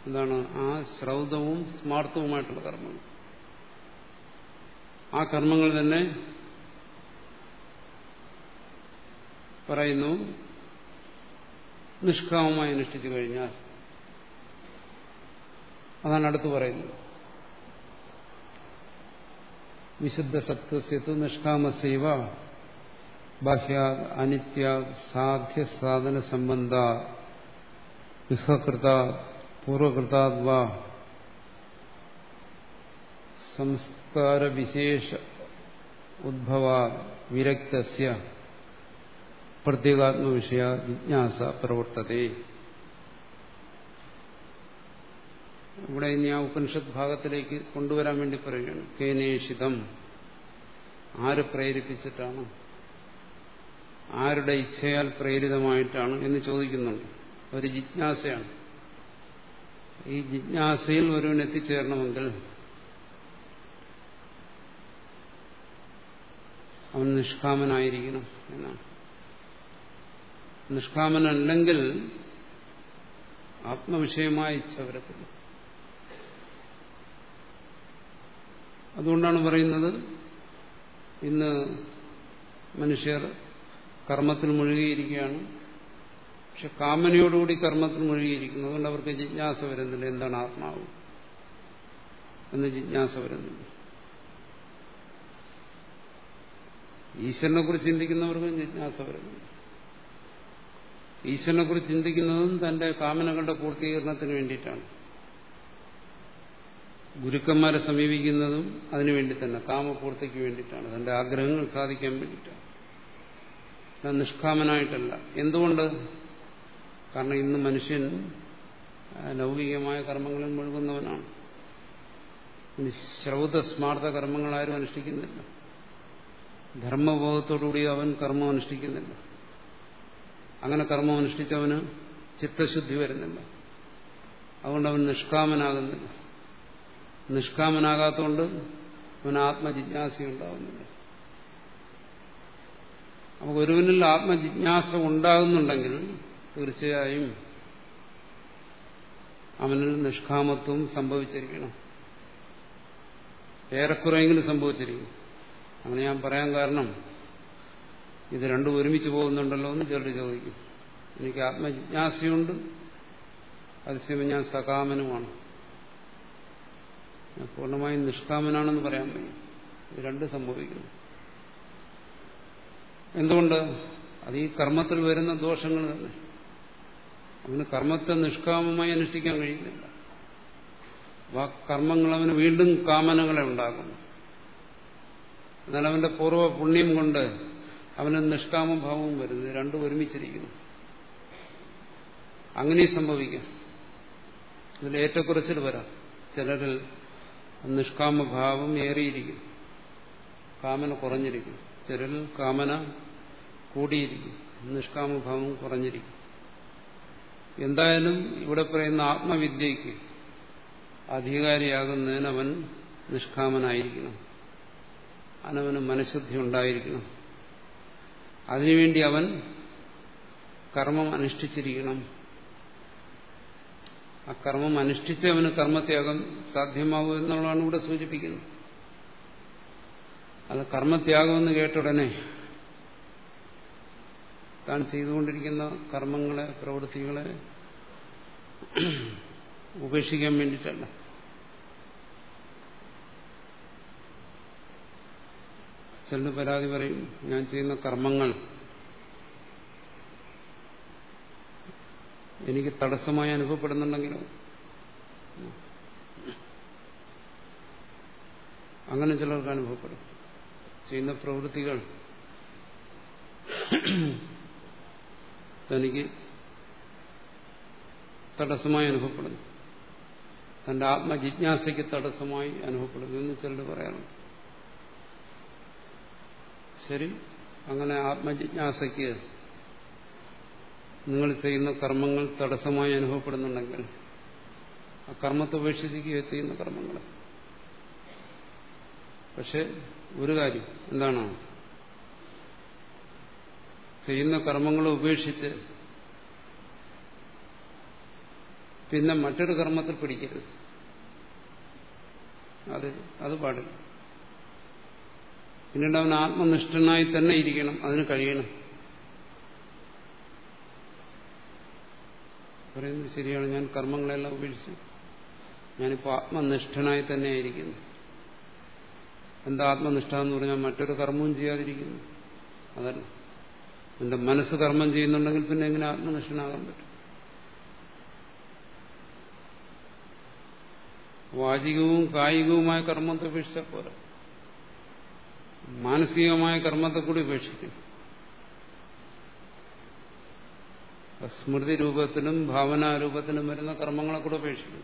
എന്താണ്? ആ ശ്രൗതവും സ്മാർത്ഥവുമായിട്ടുള്ള കർമ്മങ്ങൾ. ആ കർമ്മങ്ങൾ തന്നെ പറയുന്നു നിഷ്കാമമായി അനുഷ്ഠിച്ചു കഴിഞ്ഞാൽ. അതാണ് അടുത്ത് പറയുന്നത്. വിശുദ്ധ സത്വസ്യത്വ നിഷ്കാമസൈവ ബാഹ്യ അനിത്യ സാധ്യ സാധന സംബന്ധ വിഹകൃത പൂർവകൃതാദ്വാ സംസ്കാരവിശേഷ ഉദ്ഭവ വിരക്ത പ്രത്യേകാത്മവിഷയ ജിജ്ഞാസ പ്രവർത്തതേ. ഇവിടെ ഇനി ആ ഉപനിഷത്ത് ഭാഗത്തിലേക്ക് കൊണ്ടുവരാൻ വേണ്ടി പറയുകയാണ്. കേനേഷിതം. ആര് പ്രേരിപ്പിച്ചിട്ടാണ്? ആരുടെ ഇച്ഛയാൽ പ്രേരിതമായിട്ടാണ് എന്ന് ചോദിക്കുന്നുണ്ട്. ഒരു ജിജ്ഞാസയാണ്. ഈ ജിജ്ഞാസയിൽ ഒരുവൻ എത്തിച്ചേരണമെങ്കിൽ അവൻ നിഷ്കാമനായിരിക്കണം എന്നാണ്. നിഷ്കാമനല്ലെങ്കിൽ ആത്മവിഷയമായ ഇച്ഛ അതുകൊണ്ടാണ് പറയുന്നത് ഇന്ന് മനുഷ്യർ കർമ്മത്തിൽ മുഴുകിയിരിക്കുകയാണ്. പക്ഷെ കാമനയോടുകൂടി കർമ്മത്തിന് മുഴുകിയിരിക്കുന്നു. അതുകൊണ്ട് അവർക്ക് ജിജ്ഞാസ വരുന്നില്ല. എന്താണ് ആത്മാവ്? എന്ന് ജിജ്ഞാസ വരുന്നില്ല. ഈശ്വരനെ കുറിച്ച് ചിന്തിക്കുന്നവർക്കും ജിജ്ഞാസ വരുന്നില്ല. ഈശ്വരനെ കുറിച്ച് ചിന്തിക്കുന്നതും തന്റെ കാമനകളുടെ പൂർത്തീകരണത്തിന് വേണ്ടിയിട്ടാണ്. ഗുരുക്കന്മാരെ സമീപിക്കുന്നതും അതിനുവേണ്ടി തന്നെ കാമപൂർത്തിക്ക് വേണ്ടിയിട്ടാണ്. തന്റെ ആഗ്രഹങ്ങൾ സാധിക്കാൻ വേണ്ടിയിട്ടാണ്. നിഷ്കാമനായിട്ടല്ല. എന്തുകൊണ്ട്? കാരണം ഇന്ന് മനുഷ്യൻ ലൗകികമായ കർമ്മങ്ങളിൽ മുഴുകുന്നവനാണ്. ശ്രൗത സ്മാർത്ഥ കർമ്മങ്ങൾ ആരും അനുഷ്ഠിക്കുന്നില്ല. ധർമ്മബോധത്തോടുകൂടി അവൻ കർമ്മം അനുഷ്ഠിക്കുന്നില്ല. അങ്ങനെ കർമ്മം അനുഷ്ഠിച്ചവന് ചിത്തശുദ്ധി വരുന്നില്ല. അതുകൊണ്ട് അവൻ നിഷ്കാമനാകുന്നില്ല. നിഷ്കാമനാകാത്തതുകൊണ്ട് അവന് ആത്മജിജ്ഞാസ ഉണ്ടാകുന്നില്ല അപ്പൊ ഒരുവനിൽ ആത്മജിജ്ഞാസ ഉണ്ടാകുന്നുണ്ടെങ്കിൽ തീർച്ചയായും അവനിൽ നിഷ്കാമത്വം സംഭവിച്ചിരിക്കണം. ഏറെക്കുറെയെങ്കിലും സംഭവിച്ചിരിക്കും അങ്ങനെ ഞാൻ പറയാൻ കാരണം ഇത് രണ്ടും ഒരുമിച്ച് പോകുന്നുണ്ടല്ലോ എന്ന് ചിലർ ചോദിക്കും. എനിക്ക് ആത്മജിജ്ഞാസയുണ്ട്. അതിശയം ഞാൻ സകാമനുമാണ്. ഞാൻ പൂർണമായും നിഷ്കാമനാണെന്ന് പറയാൻ വയ്യ. ഇത് രണ്ട് സംഭവിക്കുന്നു. എന്തുകൊണ്ട്? അത് ഈ കർമ്മത്തിൽ വരുന്ന ദോഷങ്ങൾ തന്നെ. അവന് കർമ്മത്തെ നിഷ്കാമമായി അനുഷ്ഠിക്കാൻ കഴിയുന്നില്ല. ആ കർമ്മങ്ങൾ അവന് വീണ്ടും കാമനകളെ ഉണ്ടാക്കുന്നു. എന്നാൽ അവന്റെ പൂർവ പുണ്യം കൊണ്ട് അവന് നിഷ്കാമഭാവവും വരുന്നത് രണ്ടും ഒരുമിച്ചിരിക്കുന്നു. അങ്ങനെ സംഭവിക്കാം. ഇതിൽ ഏറ്റക്കുറച്ചിൽ വരാം. ചിലരിൽ നിഷ്കാമഭാവം ഏറിയിരിക്കും. കാമന കുറഞ്ഞിരിക്കും. ചിലരിൽ കാമന കൂടിയിരിക്കും. നിഷ്കാമഭാവം കുറഞ്ഞിരിക്കും. എന്തായാലും ഇവിടെ പറയുന്ന ആത്മവിദ്യയ്ക്ക് അധികാരിയാകുന്നതിന് അവൻ നിഷ്കാമനായിരിക്കണം. അവനവന് മനഃശുദ്ധി ഉണ്ടായിരിക്കണം. അതിനുവേണ്ടി അവൻ കർമ്മം അനുഷ്ഠിച്ചിരിക്കണം. ആ കർമ്മം അനുഷ്ഠിച്ച് അവന് കർമ്മത്യാഗം സാധ്യമാകൂ എന്നുള്ളതാണ് ഇവിടെ സൂചിപ്പിക്കുന്നത്. അത് കർമ്മത്യാഗമെന്ന് കേട്ടുടനെ താൻ ചെയ്തുകൊണ്ടിരിക്കുന്ന കർമ്മങ്ങളെ പ്രവൃത്തികളെ ഉപേക്ഷിക്കാൻ വേണ്ടിയിട്ടല്ല. ചിലർ പരാതി പറയും ഞാൻ ചെയ്യുന്ന കർമ്മങ്ങൾ എനിക്ക് തടസ്സമായി അനുഭവപ്പെടുന്നുണ്ടെങ്കിലോ? അങ്ങനെ ചിലർക്ക് അനുഭവപ്പെടും. ചെയ്യുന്ന പ്രവൃത്തികൾ തനിക്ക് തടസ്സമായി അനുഭവപ്പെടുന്നു. തന്റെ ആത്മജിജ്ഞാസയ്ക്ക് തടസ്സമായി അനുഭവപ്പെടുന്നു എന്ന് ചിലർ പറയാറുണ്ട്. ശരി അങ്ങനെ ആത്മജിജ്ഞാസയ്ക്ക് നിങ്ങൾ ചെയ്യുന്ന കർമ്മങ്ങൾ തടസ്സമായി അനുഭവപ്പെടുന്നുണ്ടെങ്കിൽ ആ കർമ്മത്തെ ഉപേക്ഷിക്കുകയോ ചെയ്യുന്ന കർമ്മങ്ങൾ. പക്ഷെ ഒരു കാര്യം എന്താണ്? ചെയ്യുന്ന കർമ്മങ്ങൾ ഉപേക്ഷിച്ച് പിന്നെ മറ്റൊരു കർമ്മത്തിൽ പിടിക്കരുത്. അത് അത് പാടില്ല. പിന്നീട് അവൻ ആത്മനിഷ്ഠനായി തന്നെ ഇരിക്കണം. അതിന് കഴിയണം. പറയുന്നത് ശരിയാണ്. ഞാൻ കർമ്മങ്ങളെല്ലാം ഉപേക്ഷിച്ചു. ഞാനിപ്പോൾ ആത്മനിഷ്ഠനായി തന്നെ ആയിരിക്കുന്നു എന്താ ആത്മനിഷ്ഠ എന്ന് പറഞ്ഞാൽ മറ്റൊരു കർമ്മവും ചെയ്യാതിരിക്കുന്നു. അതല്ല. എന്റെ മനസ്സ് കർമ്മം ചെയ്യുന്നുണ്ടെങ്കിൽ പിന്നെ എങ്ങനെ ആത്മനിഷ്ഠനാകാൻ പറ്റും? വാചികവും കായികവുമായ കർമ്മത്തെ ഉപേക്ഷിച്ച പോരാ. മാനസികമായ കർമ്മത്തെ കൂടി ഉപേക്ഷിക്കും. സ്മൃതി രൂപത്തിലും ഭാവനാരൂപത്തിലും വരുന്ന കർമ്മങ്ങളെ കൂടെ ഉപേക്ഷിക്കും.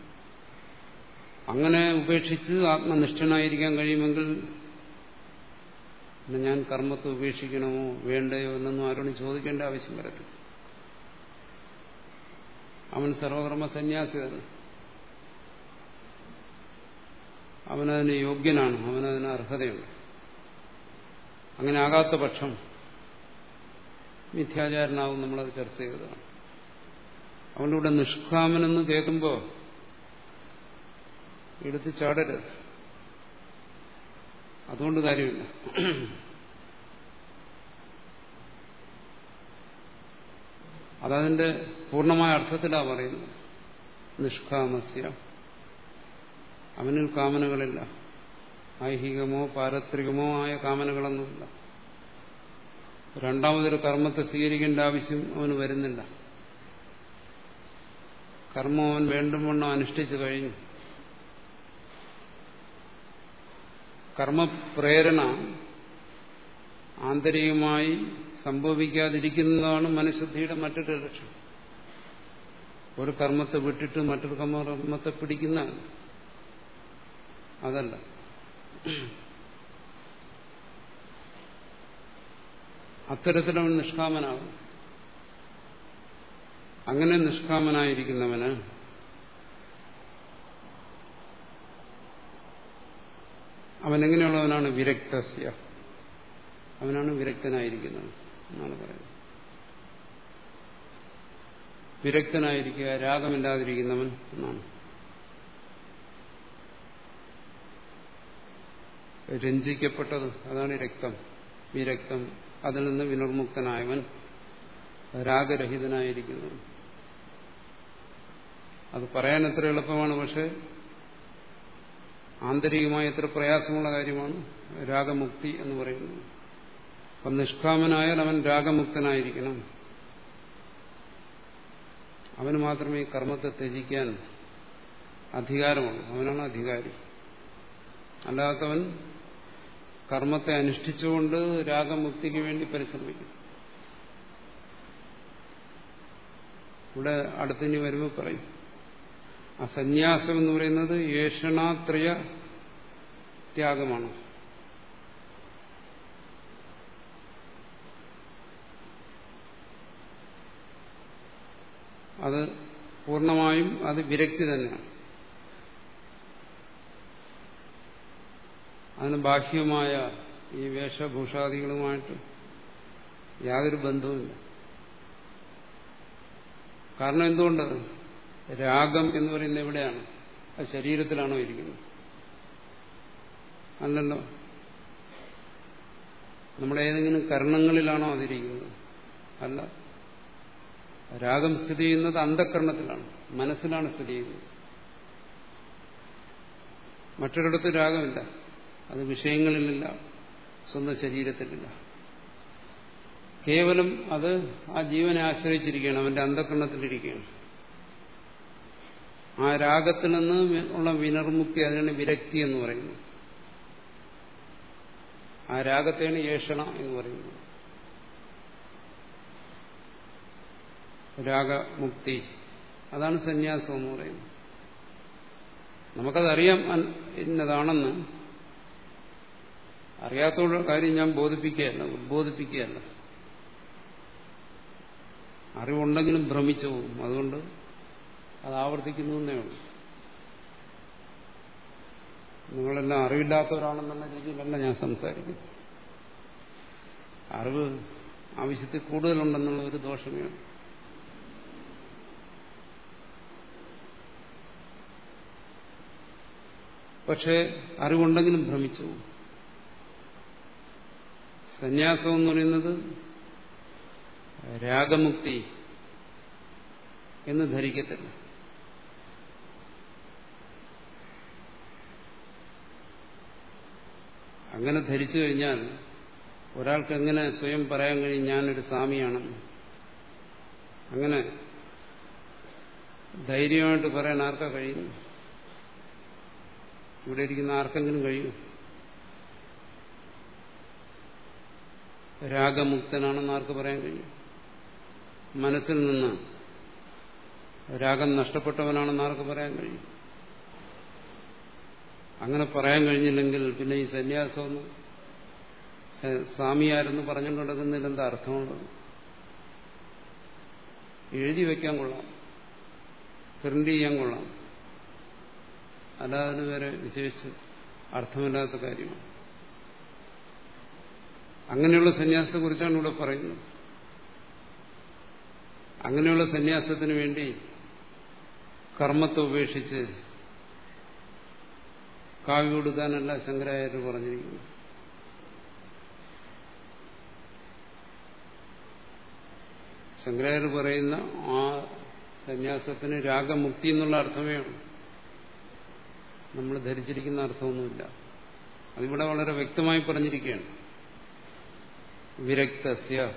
അങ്ങനെ ഉപേക്ഷിച്ച് ആത്മനിഷ്ഠനായിരിക്കാൻ കഴിയുമെങ്കിൽ പിന്നെ ഞാൻ കർമ്മത്തെ ഉപേക്ഷിക്കണമോ വേണ്ടയോ എന്നൊന്നും ആരോടും ചോദിക്കേണ്ട ആവശ്യം വരത്തില്ല. അവൻ സർവകർമ്മ സന്യാസി തന്നെ അവനതിന് യോഗ്യനാണ് അവനതിന് അർഹതയുണ്ട്. അങ്ങനെ ആകാത്ത പക്ഷം മിഥ്യാചാരനാവും നമ്മളത് ചർച്ച ചെയ്തതാണ്. അവന്റെ ഇവിടെ നിഷ്കാമനെന്ന് കേൾക്കുമ്പോൾ എടുത്ത് ചാടരുത്. അതുകൊണ്ട് കാര്യമില്ല. അതതിന്റെ പൂർണമായ അർത്ഥത്തിലാ പറയുന്നത്. നിഷ്കാമസ്യ. അവനിൽ കാമനകളില്ല. ഐഹികമോ പാരത്രികമോ ആയ കാമനകളൊന്നുമില്ല. രണ്ടാമതൊരു കർമ്മത്തെ സ്വീകരിക്കേണ്ട ആവശ്യം അവന് വരുന്നില്ല. കർമ്മം അവൻ വേണ്ടുമെണ്ണം അനുഷ്ഠിച്ചു കഴിഞ്ഞു. കർമ്മപ്രേരണ ആന്തരികമായി സംഭവിക്കാതിരിക്കുന്നതാണ് മനഃശുദ്ധിയുടെ മറ്റൊരു ലക്ഷ്യം. ഒരു കർമ്മത്തെ വിട്ടിട്ട് മറ്റൊരു കർമ്മത്തെ പിടിക്കുന്ന അതല്ല. അത്തരത്തിലവൻ നിഷ്കാമനാകും അങ്ങനെ നിഷ്കാമനായിരിക്കുന്നവന് അവനെങ്ങനെയുള്ളവനാണ് വിരക്തസ്യ? അവനാണ് വിരക്തനായിരിക്കുന്നത് എന്നാണ് പറയുന്നത്. വിരക്തനായിരിക്കുക രാഗമില്ലാതിരിക്കുന്നവൻ എന്നാണ്. രഞ്ജിക്കപ്പെട്ടത് അതാണ് രക്തം. വിരക്തം അതിൽ നിന്ന് വിനിർമുക്തനായവൻ രാഗരഹിതനായിരിക്കുന്നു. അത് പറയാൻ എത്ര എളുപ്പമാണ് പക്ഷെ ആന്തരികമായ എത്ര പ്രയാസമുള്ള കാര്യമാണ് രാഗമുക്തി എന്ന് പറയുന്നത്. അപ്പം നിഷ്കാമനായാൽ അവൻ രാഗമുക്തനായിരിക്കണം. അവന് മാത്രമേ ഈ കർമ്മത്തെ ത്യജിക്കാൻ അധികാരമുള്ളൂ. അവനാണ് അധികാരി. അല്ലാത്തവൻ കർമ്മത്തെ അനുഷ്ഠിച്ചുകൊണ്ട് രാഗമുക്തിക്ക് വേണ്ടി പരിശ്രമിക്കും. ഇവിടെ അടുത്തിനി വരുമ്പോൾ പറയും. ആ സന്യാസം എന്ന് പറയുന്നത് യേഷണാത്രയ ത്യാഗമാണ്. അത് പൂർണമായും അത് വിരക്തി തന്നെയാണ്. അതിന് ബാഹ്യമായ ഈ വേഷഭൂഷാദികളുമായിട്ട് യാതൊരു ബന്ധവുമില്ല. കാരണം എന്തുകൊണ്ട്? രാഗം എന്ന് പറയുന്നത് എവിടെയാണ്? അത് ശരീരത്തിലാണോ ഇരിക്കുന്നത്? അല്ലല്ലോ. നമ്മുടെ ഏതെങ്കിലും കർണങ്ങളിലാണോ അതിരിക്കുന്നത്? അല്ല. രാഗം സ്ഥിതി ചെയ്യുന്നത് അന്ധക്കരണത്തിലാണ് മനസ്സിലാണ് സ്ഥിതി ചെയ്യുന്നത്. മറ്റൊരിടത്ത് രാഗമില്ല. അത് വിഷയങ്ങളിലില്ല. സ്വന്തം ശരീരത്തിലില്ല. കേവലം അത് ആ ജീവനെ ആശ്രയിച്ചിരിക്കുകയാണ്. അവന്റെ അന്ധകരണത്തിലിരിക്കുകയാണ് ആ രാഗത്തിൽ നിന്ന് ഉള്ള വിനർമുക്തി അതിനാണ് വിരക്തി എന്ന് പറയുന്നത്. ആ രാഗത്തെയാണ് ഏഷണ എന്ന് പറയുന്നത്. രാഗമുക്തി. അതാണ് സന്യാസം എന്ന് പറയുന്നത്. നമുക്കതറിയാം ഇന്നതാണെന്ന്. അറിയാത്തുള്ള കാര്യം ഞാൻ ബോധിപ്പിക്കുകയല്ല ഉദ്ബോധിപ്പിക്കുകയല്ല. അറിവുണ്ടെങ്കിലും ഭ്രമിച്ചു പോകും. അതുകൊണ്ട് അത് ആവർത്തിക്കുന്നു എന്നേ ഉള്ളൂ. നിങ്ങളെല്ലാം അറിവില്ലാത്തവരാണെന്നുള്ള രീതിയിലല്ല ഞാൻ സംസാരിക്കുന്നത്. അറിവ് ആവശ്യത്തിൽ കൂടുതലുണ്ടെന്നുള്ള ഒരു ദോഷമേ പക്ഷേ അറിവുണ്ടെങ്കിലും ഭ്രമിച്ചു സന്യാസം എന്ന് പറയുന്നത് രാഗമുക്തി എന്ന് ധരിക്കത്തില്ല. അങ്ങനെ ധരിച്ചു കഴിഞ്ഞാൽ ഒരാൾക്ക് എങ്ങനെ സ്വയം പറയാൻ കഴിയും ഞാനൊരു സ്വാമിയാണ്. അങ്ങനെ ധൈര്യമായിട്ട് പറയാൻ ആർക്കാ കഴിയും? ഇവിടെ ഇരിക്കുന്ന ആർക്കെങ്കിലും കഴിയും? രാഗമുക്തനാണെന്ന് ആർക്ക് പറയാൻ കഴിയും? മനസ്സിൽ നിന്ന് രാഗം നഷ്ടപ്പെട്ടവനാണെന്ന് ആർക്ക് പറയാൻ കഴിയും? അങ്ങനെ പറയാൻ കഴിഞ്ഞില്ലെങ്കിൽ പിന്നെ ഈ സന്യാസമൊന്നും സ്വാമിയാരെന്ന് പറഞ്ഞുകൊണ്ട് നടക്കുന്നതിൽ എന്താ അർത്ഥമുള്ളത്? എഴുതി വയ്ക്കാൻ കൊള്ളാം. പ്രിന്റ് ചെയ്യാൻ കൊള്ളാം. അല്ലാതെ വരെ വിശേഷിച്ച് അർത്ഥമില്ലാത്ത കാര്യമാണ്. അങ്ങനെയുള്ള സന്യാസത്തെ കുറിച്ചാണ് ഇവിടെ പറയുന്നത്. അങ്ങനെയുള്ള സന്യാസത്തിന് വേണ്ടി കർമ്മത്തെ ഉപേക്ഷിച്ച് കാവ്യ കൊടുക്കാനല്ല ശങ്കരാചാര്യർ പറഞ്ഞിരിക്കുന്നു ശങ്കരാചാര്യർ പറയുന്ന ആ സന്യാസത്തിന് രാഗമുക്തി എന്നുള്ള അർത്ഥമേ ഉള്ളൂ. നമ്മൾ ധരിച്ചിരിക്കുന്ന അർത്ഥമൊന്നുമില്ല. അതിവിടെ വളരെ വ്യക്തമായി പറഞ്ഞിരിക്കുകയാണ്. വിരക്തസ്യ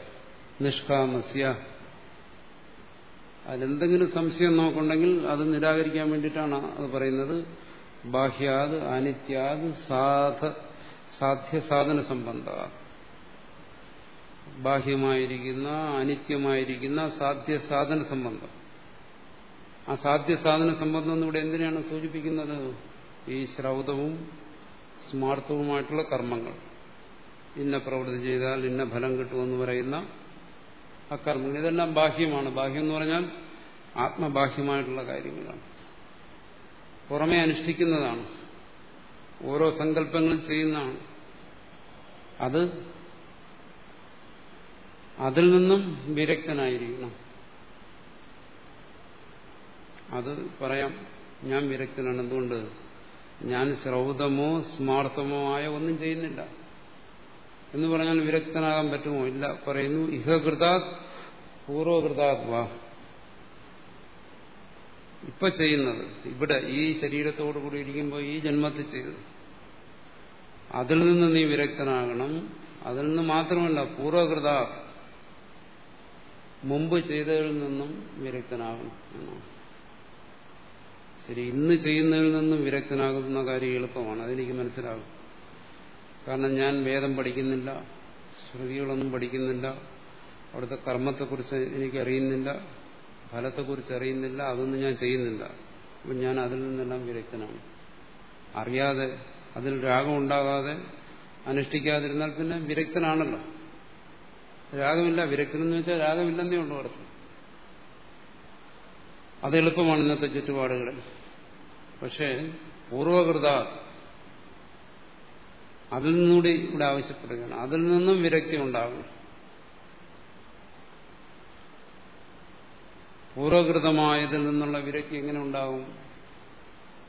നിഷ്കാമസ്യ. അതിലെന്തെങ്കിലും സംശയം നോക്കുണ്ടെങ്കിൽ അത് നിരാകരിക്കാൻ വേണ്ടിയിട്ടാണ് അത് പറയുന്നത്. ബാഹ്യാത് അനിത്യാത് സാധ സാധ്യസാധന സംബന്ധ. ബാഹ്യമായിരിക്കുന്ന അനിത്യമായിരിക്കുന്ന സാധ്യസാധന സംബന്ധം. ആ സാധ്യസാധന സംബന്ധം ഇവിടെ എന്തിനാണ് സൂചിപ്പിക്കുന്നത്? ഈ ശ്രൗതവും സ്മാർത്ഥവുമായിട്ടുള്ള കർമ്മങ്ങൾ. ഇന്ന പ്രവൃത്തി ചെയ്താൽ ഇന്ന ഫലം കിട്ടുമെന്ന് പറയുന്ന ആ കർമ്മങ്ങൾ. ഇതെല്ലാം ബാഹ്യമാണ്. ബാഹ്യം എന്ന് പറഞ്ഞാൽ ആത്മബാഹ്യമായിട്ടുള്ള കാര്യങ്ങളാണ്. പുറമെ അനുഷ്ഠിക്കുന്നതാണ്. ഓരോ സങ്കല്പങ്ങളും ചെയ്യുന്നതാണ്. അത് അതിൽ നിന്നും വിരക്തനായിരിക്കണം. അത് പറയാം ഞാൻ വിരക്തനാണ്. എന്തുകൊണ്ട്? ഞാൻ ശ്രൗതമോ സ്മാർത്ഥമോ ആയ ഒന്നും ചെയ്യുന്നില്ല. എന്ന് പറഞ്ഞാൽ വിരക്തനാകാൻ പറ്റുമോ? ഇല്ല. പറയുന്നു ഇഹകൃതാത് പൂർവകൃതാത്വാ ഇപ്പൊ ചെയ്യുന്നത്. ഇവിടെ ഈ ശരീരത്തോടു കൂടി ഇരിക്കുമ്പോൾ ഈ ജന്മത്തിൽ ചെയ്തത്. അതിൽ നിന്ന് നീ വിരക്തനാകണം. അതിൽ നിന്ന് മാത്രമല്ല പൂർവകൃത മുമ്പ് ചെയ്തതിൽ നിന്നും വിരക്തനാകണം ശരി ഇന്ന് ചെയ്യുന്നതിൽ നിന്നും വിരക്തനാകുന്ന കാര്യം എളുപ്പമാണ്. അതെനിക്ക് മനസ്സിലാകും. കാരണം ഞാൻ വേദം പഠിക്കുന്നില്ല ശ്രുതികളൊന്നും പഠിക്കുന്നില്ല അവിടുത്തെ കർമ്മത്തെക്കുറിച്ച് എനിക്കറിയുന്നില്ല. ഫലത്തെക്കുറിച്ച് അറിയുന്നില്ല അതൊന്നും ഞാൻ ചെയ്യുന്നില്ല. അപ്പം ഞാൻ അതിൽ നിന്നെല്ലാം വിരക്തനാണ്. അറിയാതെ അതിൽ രാഗം ഉണ്ടാകാതെ അനുഷ്ഠിക്കാതിരുന്നാൽ പിന്നെ വിരക്തനാണല്ലോ. രാഗമില്ല വിരക്തനെന്ന് വെച്ചാൽ രാഗമില്ലെന്നേ ഉള്ളൂ അർത്ഥം. അത് എളുപ്പമാണ് ഇന്നത്തെ ചുറ്റുപാടുകളിൽ പക്ഷേ പൂർവകൃത അതിൽ നിന്നുകൂടി ഇവിടെ ആവശ്യപ്പെടുകയാണ്. അതിൽ നിന്നും വിരക്തി ഉണ്ടാകും പൂർവകൃതമായതിൽ നിന്നുള്ള വിരക്തി എങ്ങനെ ഉണ്ടാകും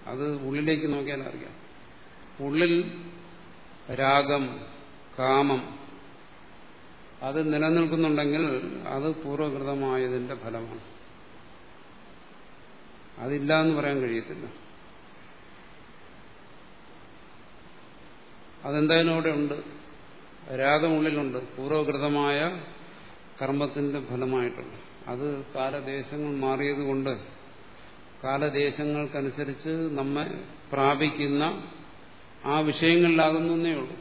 അത് ഉള്ളിലേക്ക് നോക്കിയാൽ അറിയാം. ഉള്ളിൽ രാഗം കാമം അത് നിലനിൽക്കുന്നുണ്ടെങ്കിൽ അത് പൂർവകൃതമായതിന്റെ ഫലമാണ്. അതില്ല എന്ന് പറയാൻ കഴിയത്തില്ല. അതെന്തായാലും അവിടെ ഉണ്ട്. രാഗമുള്ളിലുണ്ട് പൂർവകൃതമായ കർമ്മത്തിന്റെ ഫലമായിട്ടുണ്ട്. അത് കാലദേശങ്ങൾ മാറിയതുകൊണ്ട് കാലദേശങ്ങൾക്കനുസരിച്ച് നമ്മെ പ്രാപിക്കുന്ന ആ വിഷയങ്ങളിലാകുന്നേ ഉള്ളൂ.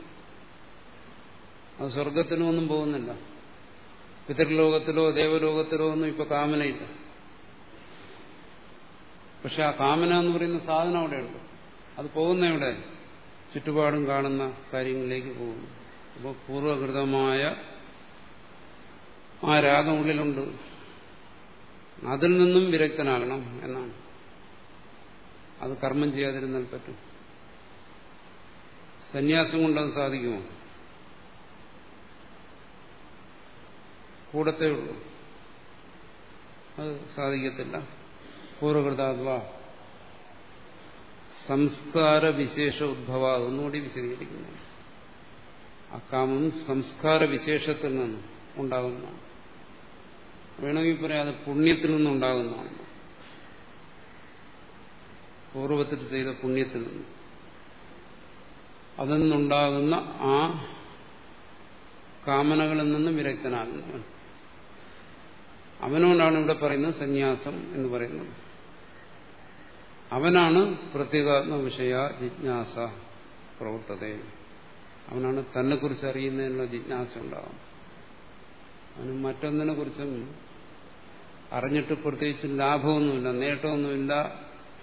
അത് സ്വർഗത്തിനൊന്നും പോകുന്നില്ല. പിതൃലോകത്തിലോ ദേവലോകത്തിലോ ഒന്നും ഇപ്പൊ കാമനയില്ല. പക്ഷെ ആ കാമന എന്ന് പറയുന്ന സാധനം അവിടെയുണ്ട്. അത് പോകുന്ന ഇവിടെ ചുറ്റുപാടും കാണുന്ന കാര്യങ്ങളിലേക്ക് പോകുന്നു. അപ്പോൾ പൂർവകൃതമായ ആ രാഗം ഉള്ളിലുണ്ട്. അതിൽ നിന്നും വിരക്തനാകണം എന്നാണ്. അത് കർമ്മം ചെയ്യാതിരുന്നാൽ പറ്റും. സന്യാസം കൊണ്ടത് സാധിക്കുമോ? കൂടത്തേ ഉള്ളൂ. അത് സാധിക്കത്തില്ല. പൂർവകൃതാത്വ സംസ്കാര വിശേഷ ഉദ്ഭവ ഒന്നുകൂടി വിശദീകരിക്കുന്നു അക്കാമം സംസ്കാര വിശേഷത്തിൽ നിന്ന് ഉണ്ടാകുന്നതാണ്. വേണമെങ്കിൽ പറയാം അത് പുണ്യത്തിൽ നിന്നുണ്ടാകുന്നതാണ്. പൂർവത്തിൽ ചെയ്ത പുണ്യത്തിൽ നിന്ന്. അതിൽ നിന്നുണ്ടാകുന്ന ആ കാമനകളിൽ നിന്നും വിരക്തനാകുന്നവൻ. അവനോടാണ് ഇവിടെ പറയുന്നത് സന്യാസം എന്ന് പറയുന്നത്. അവനാണ് പ്രത്യേകാത്മ വിഷയ ജിജ്ഞാസ പ്രവർത്തത. അവനാണ് തന്നെക്കുറിച്ച് അറിയുന്നതിനുള്ള ജിജ്ഞാസ ഉണ്ടാകും അവന് മറ്റൊന്നിനെ കുറിച്ചും അറിഞ്ഞിട്ട് പ്രത്യേകിച്ച് ലാഭമൊന്നുമില്ല നേട്ടമൊന്നുമില്ല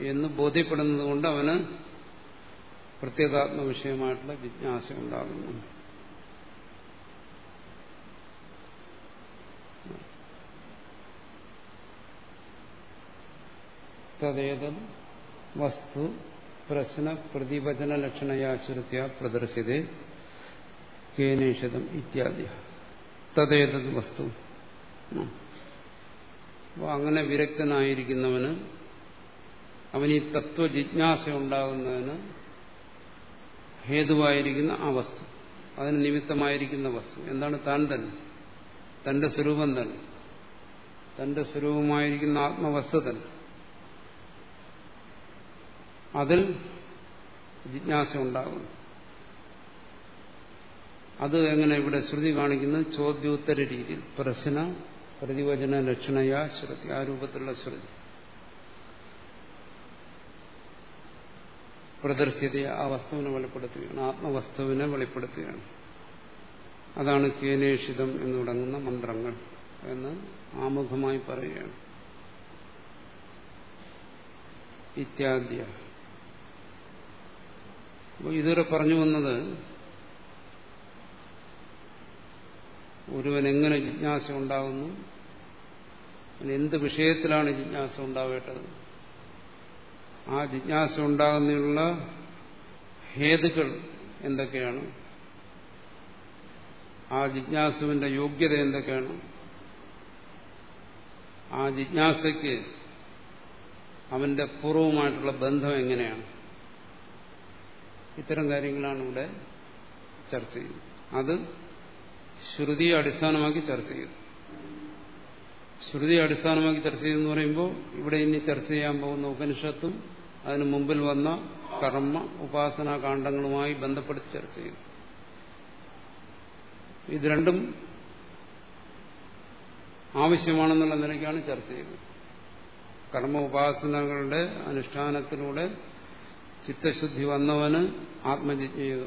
എന്ന് ബോധ്യപ്പെടുന്നത് കൊണ്ട് അവന് പ്രത്യേകാത്മ വിഷയമായിട്ടുള്ള ജിജ്ഞാസ ഉണ്ടാകുന്നു. തദ്ദേതം വസ്തു പ്രശ്ന പ്രതിവചന ലക്ഷണയാശ്രിത്യ പ്രദർശിത കേനേഷതം ഇത്യാദി. തദ്ദേതത് വസ്തു. അപ്പോൾ അങ്ങനെ വിരക്തനായിരിക്കുന്നവന് അവന് ഈ തത്വജിജ്ഞാസ ഉണ്ടാകുന്നതിന് ഹേതുവായിരിക്കുന്ന ആ വസ്തു അതിന് നിമിത്തമായിരിക്കുന്ന വസ്തു. എന്താണ് താൻ തന്നെ? തന്റെ സ്വരൂപം തന്നെ. തന്റെ സ്വരൂപമായിരിക്കുന്ന ആത്മവസ്തു തന്നെ. അതിൽ ജിജ്ഞാസ ഉണ്ടാകുന്നു. അത് എങ്ങനെ ഇവിടെ ശ്രുതി കാണിക്കുന്നത്? ചോദ്യോത്തര രീതിയിൽ. പ്രശ്ന പ്രതിവചന ലക്ഷണയ ശ്രുതി ആ രൂപത്തിലുള്ള ശ്രുതി. പ്രദർശിത ആ വസ്തുവിനെ വെളിപ്പെടുത്തുകയാണ് ആത്മവസ്തുവിനെ വെളിപ്പെടുത്തുകയാണ്. അതാണ് കേനേഷിതം എന്ന് തുടങ്ങുന്ന മന്ത്രങ്ങൾ എന്ന് ആമുഖമായി പറയുകയാണ്. ഇത്യാദ്യ. ഇതുവരെ പറഞ്ഞു വന്നത് ഒരുവൻ എങ്ങനെ ജിജ്ഞാസ ഉണ്ടാകുന്നു? എന്ത് വിഷയത്തിലാണ് ജിജ്ഞാസ ഉണ്ടാവേണ്ടത്? ആ ജിജ്ഞാസ ഉണ്ടാകുന്നതിനുള്ള ഹേതുക്കൾ എന്തൊക്കെയാണ്? ആ ജിജ്ഞാസുവിന്റെ യോഗ്യത എന്തൊക്കെയാണ്? ആ ജിജ്ഞാസയ്ക്ക് അവന്റെ പൂർവമായിട്ടുള്ള ബന്ധം എങ്ങനെയാണ്? ഇത്തരം കാര്യങ്ങളാണ് ഇവിടെ ചർച്ച ചെയ്യുന്നത്. അത് ശ്രുതിയെ അടിസ്ഥാനമാക്കി ചർച്ച ചെയ്തു ശ്രുതിയെ അടിസ്ഥാനമാക്കി ചർച്ച ചെയ്തെന്ന് പറയുമ്പോൾ ഇവിടെ ഇനി ചർച്ച ചെയ്യാൻ പോകുന്ന ഉപനിഷത്തും അതിനു മുമ്പിൽ വന്ന കർമ്മ ഉപാസനാ കാണ്ഡങ്ങളുമായി ബന്ധപ്പെടുത്തി ചർച്ച ചെയ്യും. ഇത് രണ്ടും ആവശ്യമാണെന്നുള്ള നിലയ്ക്കാണ് ചർച്ച ചെയ്തത് കർമ്മ ഉപാസനകളുടെ അനുഷ്ഠാനത്തിലൂടെ ചിത്തശുദ്ധി വന്നവന് ആത്മജിജ്ഞ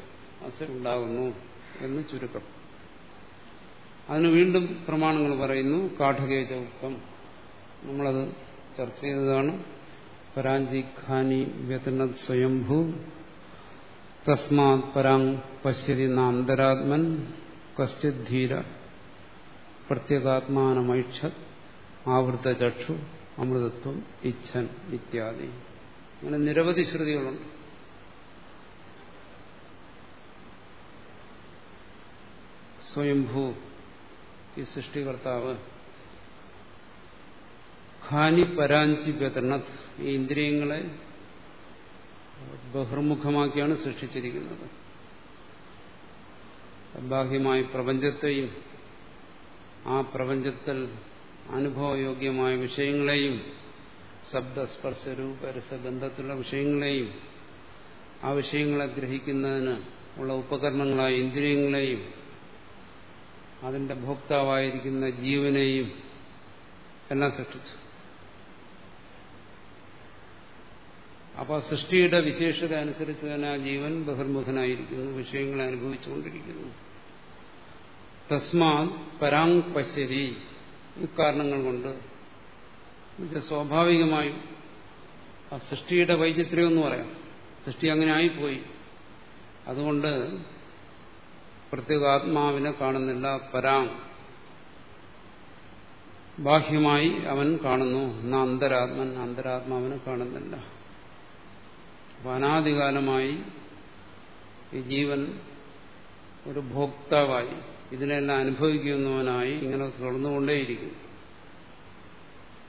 ഉണ്ടാകുന്നു എന്ന് ചുരുക്കം. അതിന് വീണ്ടും പ്രമാണങ്ങൾ പറയുന്നു ഉപ്പം നമ്മളത് ചർച്ച ചെയ്തതാണ്. പരാഞ്ചി ഖാനി വ്യതനത് സ്വയംഭൂ തസ്മാത് പരാങ് പശ്യതി നാന്തരാത്മൻ കശ്ചിത് ധീര പ്രത്യേകാത്മാനമൈക്ഷത് ആവൃത ചക്ഷു അമൃതത്വം ഇച്ഛൻ ഇത്യാദി. അങ്ങനെ നിരവധി ശ്രുതികളുണ്ട്. സ്വയംഭൂ ഈ സൃഷ്ടികർത്താവ് ഖാനി പരാഞ്ചി വ്യതണത് ഈ ഇന്ദ്രിയങ്ങളെ ബഹിർമുഖമാക്കിയാണ് സൃഷ്ടിച്ചിരിക്കുന്നത് ബാഹ്യമായ പ്രപഞ്ചത്തെയും ആ പ്രപഞ്ചത്തിൽ അനുഭവയോഗ്യമായ വിഷയങ്ങളെയും ശബ്ദസ്പർശ രൂപ രസഗന്ധത്തിലുള്ള വിഷയങ്ങളെയും ആ വിഷയങ്ങളെ ഗ്രഹിക്കുന്നതിന് ഉള്ള ഉപകരണങ്ങളായ ഇന്ദ്രിയങ്ങളെയും അതിന്റെ ഭോക്താവായിരിക്കുന്ന ജീവനെയും എല്ലാം സൃഷ്ടിച്ചു. അപ്പോൾ സൃഷ്ടിയുടെ വിശേഷത അനുസരിച്ച് തന്നെ ആ ജീവൻ ബഹിർമുഖനായിരിക്കുന്നു വിഷയങ്ങളെ അനുഭവിച്ചുകൊണ്ടിരിക്കുന്നു. തസ്മാ പരാങ് പശ്യതി. ഇക്കാരണങ്ങൾ കൊണ്ട് സ്വാഭാവികമായും ആ സൃഷ്ടിയുടെ വൈചിത്ര്യം എന്ന് പറയാം. സൃഷ്ടി അങ്ങനെ ആയിപ്പോയി. അതുകൊണ്ട് പ്രത്യേക ആത്മാവിനെ കാണുന്നില്ല. പരാം. ബാഹ്യമായി അവൻ കാണുന്നു. എന്നാ അന്തരാത്മൻ അന്തരാത്മാവിനെ കാണുന്നില്ല. അപ്പൊ അനാദികാലമായി ഈ ജീവൻ ഒരു ഭോക്താവായി. ഇതിനെല്ലാം അനുഭവിക്കുന്നവനായി ഇങ്ങനെ തുടർന്നുകൊണ്ടേയിരിക്കുന്നു.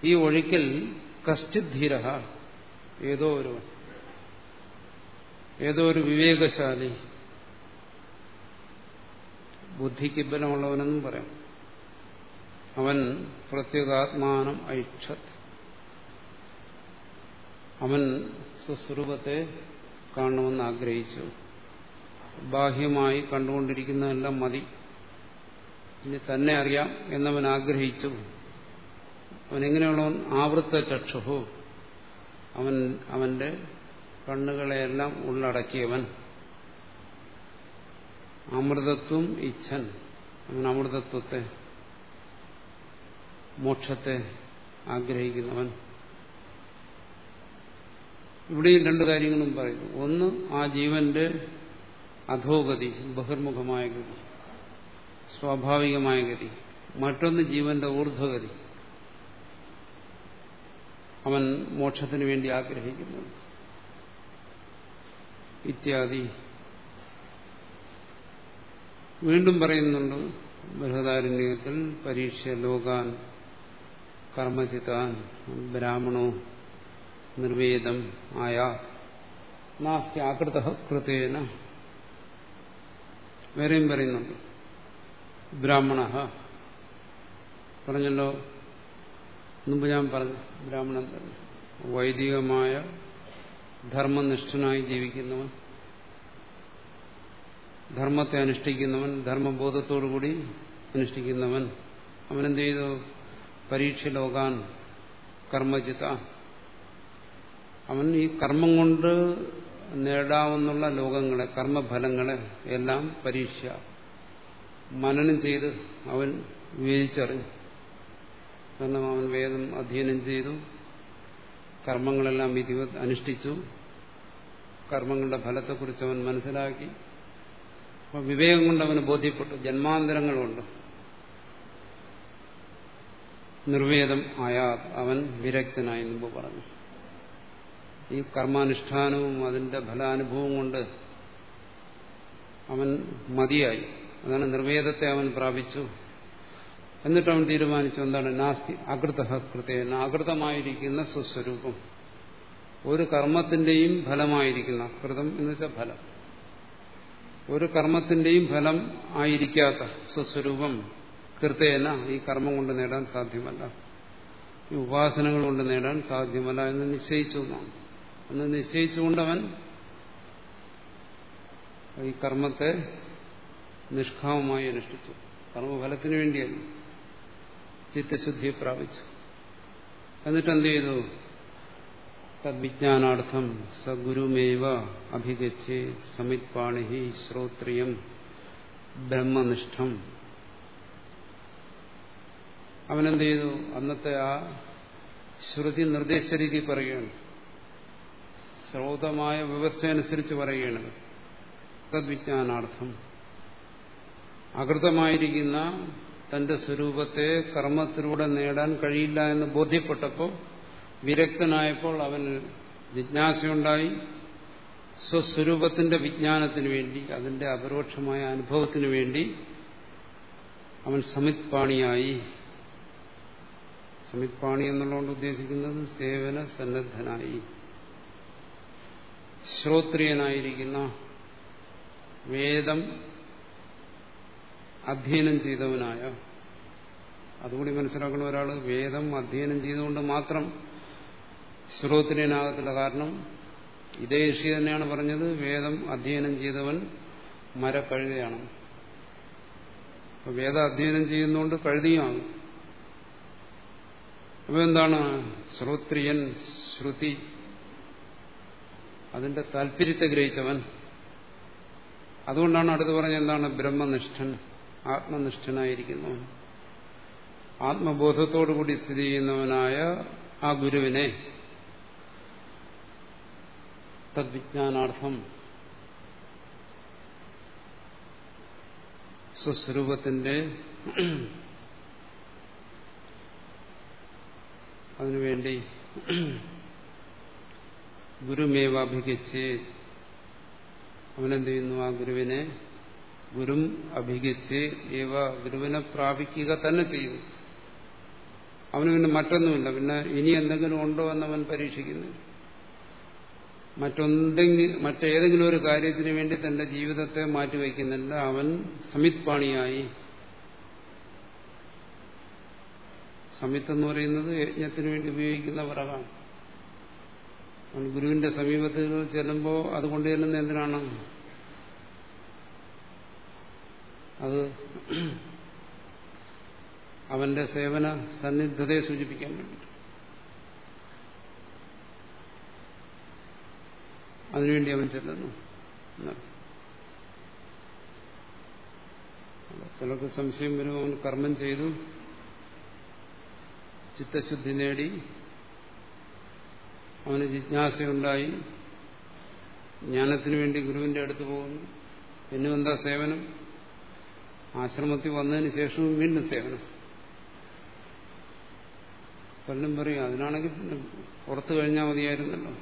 ഈ ഒഴിക്കൽ കശ്ചിദ്ധീര ഏതോ ഒരു ഏതോ ഒരു വിവേകശാലി ബുദ്ധിക്ക് ബലമുള്ളവനെന്നും പറയാം. അവൻ പ്രത്യേകാത്മാനം ഐക്ഷത്. അവൻ സ്വസ്വരൂപത്തെ കാണണമെന്ന് ആഗ്രഹിച്ചു. ബാഹ്യമായി കണ്ടുകൊണ്ടിരിക്കുന്നതെല്ലാം മതി. ഇനി തന്നെ അറിയാം എന്നവൻ ആഗ്രഹിച്ചു. അവൻ എങ്ങനെയുള്ളവൻ ആവൃത്ത ചക്ഷുഹു അവൻ അവന്റെ കണ്ണുകളെയെല്ലാം ഉള്ളടക്കിയവൻ. അമൃതത്വം ഇച്ഛൻ. അവൻ അമൃതത്വത്തെ മോക്ഷത്തെ ആഗ്രഹിക്കുന്നവൻ. ഇവിടെയും രണ്ടു കാര്യങ്ങളും പറയുന്നു. ഒന്ന് ആ ജീവന്റെ അധോഗതി ബഹിർമുഖമായ ഗതി സ്വാഭാവികമായ ഗതി. മറ്റൊന്ന് ജീവന്റെ ഊർധ്വഗതി. അവൻ മോക്ഷത്തിന് വേണ്ടി ആഗ്രഹിക്കുന്നു. ഇത്യാദി വീണ്ടും പറയുന്നുണ്ട് ബൃഹദാരണ്യത്തിൽ പരീക്ഷ ലോകാൻ കർമ്മചിതാൻ ബ്രാഹ്മണോ നിർവേദം ആയ നാസ്തി ആകൃത കൃതേന. വേറെയും പറയുന്നുണ്ട് ബ്രാഹ്മണ. പറഞ്ഞല്ലോ മുമ്പ് ഞാൻ പറഞ്ഞു ബ്രാഹ്മണൻ വൈദികമായ ധർമ്മനിഷ്ഠനായി ജീവിക്കുന്നവൻ. ധർമ്മത്തെ അനുഷ്ഠിക്കുന്നവൻ ധർമ്മബോധത്തോടുകൂടി അനുഷ്ഠിക്കുന്നവൻ. അവനെന്ത് ചെയ്തു പരീക്ഷ ലോകാൻ കർമ്മജിത. അവൻ ഈ കർമ്മം കൊണ്ട് നേടാവുന്ന ലോകങ്ങളെ കർമ്മഫലങ്ങളെ എല്ലാം പരീക്ഷ. മനനം ചെയ്ത് അവൻ വിവേചിച്ചറിഞ്ഞു. കാരണം അവൻ വേദം അധ്യയനം ചെയ്തു. കർമ്മങ്ങളെല്ലാം വിധിവത് അനുഷ്ഠിച്ചു. കർമ്മങ്ങളുടെ ഫലത്തെക്കുറിച്ച് അവൻ മനസ്സിലാക്കി. അപ്പൊ വിവേകം കൊണ്ട് അവന് ബോധ്യപ്പെട്ടു. ജന്മാന്തരങ്ങളുണ്ട്. നിർവേദം ആയാ അവൻ വിരക്തനായി മുമ്പ് പറഞ്ഞു. ഈ കർമാനുഷ്ഠാനവും അതിന്റെ ഫലാനുഭവം കൊണ്ട് അവൻ മതിയായി. അതാണ് നിർവേദത്തെ അവൻ പ്രാപിച്ചു. എന്നിട്ട് അവൻ തീരുമാനിച്ചു എന്താണ്? നാസ്തി അകൃത കൃതേന അകൃതമായിരിക്കുന്ന സ്വസ്വരൂപം. ഒരു കർമ്മത്തിന്റെയും ഫലമായിരിക്കുന്ന കൃതം എന്ന് വെച്ചാൽ ഫലം. ഒരു കർമ്മത്തിന്റെയും ഫലം ആയിരിക്കാത്ത സ്വസ്വരൂപം കൃത്യേന ഈ കർമ്മം കൊണ്ട് നേടാൻ സാധ്യമല്ല. ഈ ഉപാസനകൾ കൊണ്ട് നേടാൻ സാധ്യമല്ല എന്ന് നിശ്ചയിച്ചു എന്നാണ് എന്ന് നിശ്ചയിച്ചുകൊണ്ടവൻ ഈ കർമ്മത്തെ നിഷ്കാമമായി അനുഷ്ഠിച്ചു. കർമ്മഫലത്തിന് വേണ്ടിയല്ല. ചിത്തശുദ്ധിയെ പ്രാപിച്ചു. എന്നിട്ട് എന്ത് ചെയ്തു? തദ്വിജ്ഞാനാർത്ഥം സഗുരുമേവ അഭിഗച്ഛേ സമിത്പാണി ശ്രോത്രിയം ബ്രഹ്മനിഷ്ഠം അവനെന്ത് ചെയ്തു അന്നത്തെ ആ ശ്രുതി നിർദ്ദേശ രീതി പറയുകയാണ്. ശ്രോതമായ വ്യവസ്ഥ അനുസരിച്ച് പറയുകയാണ്. തദ്വിജ്ഞാനാർത്ഥം. അകൃതമായിരിക്കുന്ന തന്റെ സ്വരൂപത്തെ കർമ്മത്തിലൂടെ നേടാൻ കഴിയില്ല എന്ന് ബോധ്യപ്പെട്ടപ്പോൾ വിരക്തനായപ്പോൾ അവന് ജിജ്ഞാസയുണ്ടായി. സ്വസ്വരൂപത്തിന്റെ വിജ്ഞാനത്തിന് വേണ്ടി അതിന്റെ അപരോക്ഷമായ അനുഭവത്തിന് വേണ്ടി അവൻ സമിത്പാണിയായി. സമിത്പാണി എന്നുള്ളതുകൊണ്ട് ഉദ്ദേശിക്കുന്നത് സേവന സന്നദ്ധനായി. ശ്രോത്രിയനായിരിക്കുന്ന വേദം അധ്യയനം ചെയ്തവനായ അതുകൂടി മനസ്സിലാക്കുന്ന ഒരാൾ വേദം അധ്യയനം ചെയ്തുകൊണ്ട് മാത്രം ശ്രോത്രിയനാകത്തില്ല കാരണം ഇതേ ഋഷി തന്നെയാണ് പറഞ്ഞത് വേദം അധ്യയനം ചെയ്തവൻ മരക്കഴുതയാണ്. വേദ അധ്യയനം ചെയ്യുന്നതുകൊണ്ട് കഴുതിയാണ്. അപ്പൊ എന്താണ്? ശ്രോത്രിയൻ ശ്രുതി. അതിന്റെ താല്പര്യത്തെ ഗ്രഹിച്ചവൻ. അതുകൊണ്ടാണ് അടുത്ത് പറഞ്ഞ എന്താണ്? ബ്രഹ്മനിഷ്ഠൻ ആത്മനിഷ്ഠനായിരിക്കുന്നവൻ ആത്മബോധത്തോടുകൂടി സ്ഥിതി ചെയ്യുന്നവനായ ആ ഗുരുവിനെ തദ്വിജ്ഞാനാർത്ഥം സ്വസ്വരൂപത്തിന്റെ അതിനുവേണ്ടി ഗുരുമേവാഭിഗച്ച് അവനെന്ത് ചെയ്യുന്നു ആ ഗുരുവിനെ ഗുരും അഭിഗച്ച് ഏവ ഗുരുവിനെ പ്രാപിക്കുക തന്നെ ചെയ്യുന്നു അവന് പിന്നെ മറ്റൊന്നുമില്ല. പിന്നെ ഇനി എന്തെങ്കിലും ഉണ്ടോ എന്നവൻ പരീക്ഷിക്കുന്നു മറ്റൊന്തെങ്കിലും മറ്റേതെങ്കിലും ഒരു കാര്യത്തിന് വേണ്ടി തന്റെ ജീവിതത്തെ മാറ്റിവെക്കുന്നില്ല. അവൻ സമിത്പാണിയായി. സമിത്ത് എന്ന് പറയുന്നത് യജ്ഞത്തിന് വേണ്ടി ഉപയോഗിക്കുന്ന വിറകാണ്. അവൻ ഗുരുവിന്റെ സമീപത്തിൽ ചെല്ലുമ്പോൾ അത് കൊണ്ടുചെല്ലുന്ന എന്തിനാണ്? അത് അവന്റെ സേവന സന്നിഗ്ധതയെ സൂചിപ്പിക്കാൻ വേണ്ടി അതിനുവേണ്ടി അവൻ ചെല്ലുന്നു. ചിലർക്ക് സംശയം വരും അവൻ കർമ്മം ചെയ്തു. ചിത്തശുദ്ധി നേടി. അവന് ജിജ്ഞാസയുണ്ടായി. ജ്ഞാനത്തിനു വേണ്ടി ഗുരുവിന്റെ അടുത്ത് പോകുന്നു. പിന്നെ എന്താ സേവനം? ആശ്രമത്തിൽ വന്നതിന് ശേഷവും വീണ്ടും സേവനം. പലരും പറയും അതിനാണെങ്കിൽ പുറത്തു കഴിഞ്ഞാൽ മതിയായിരുന്നല്ലോ.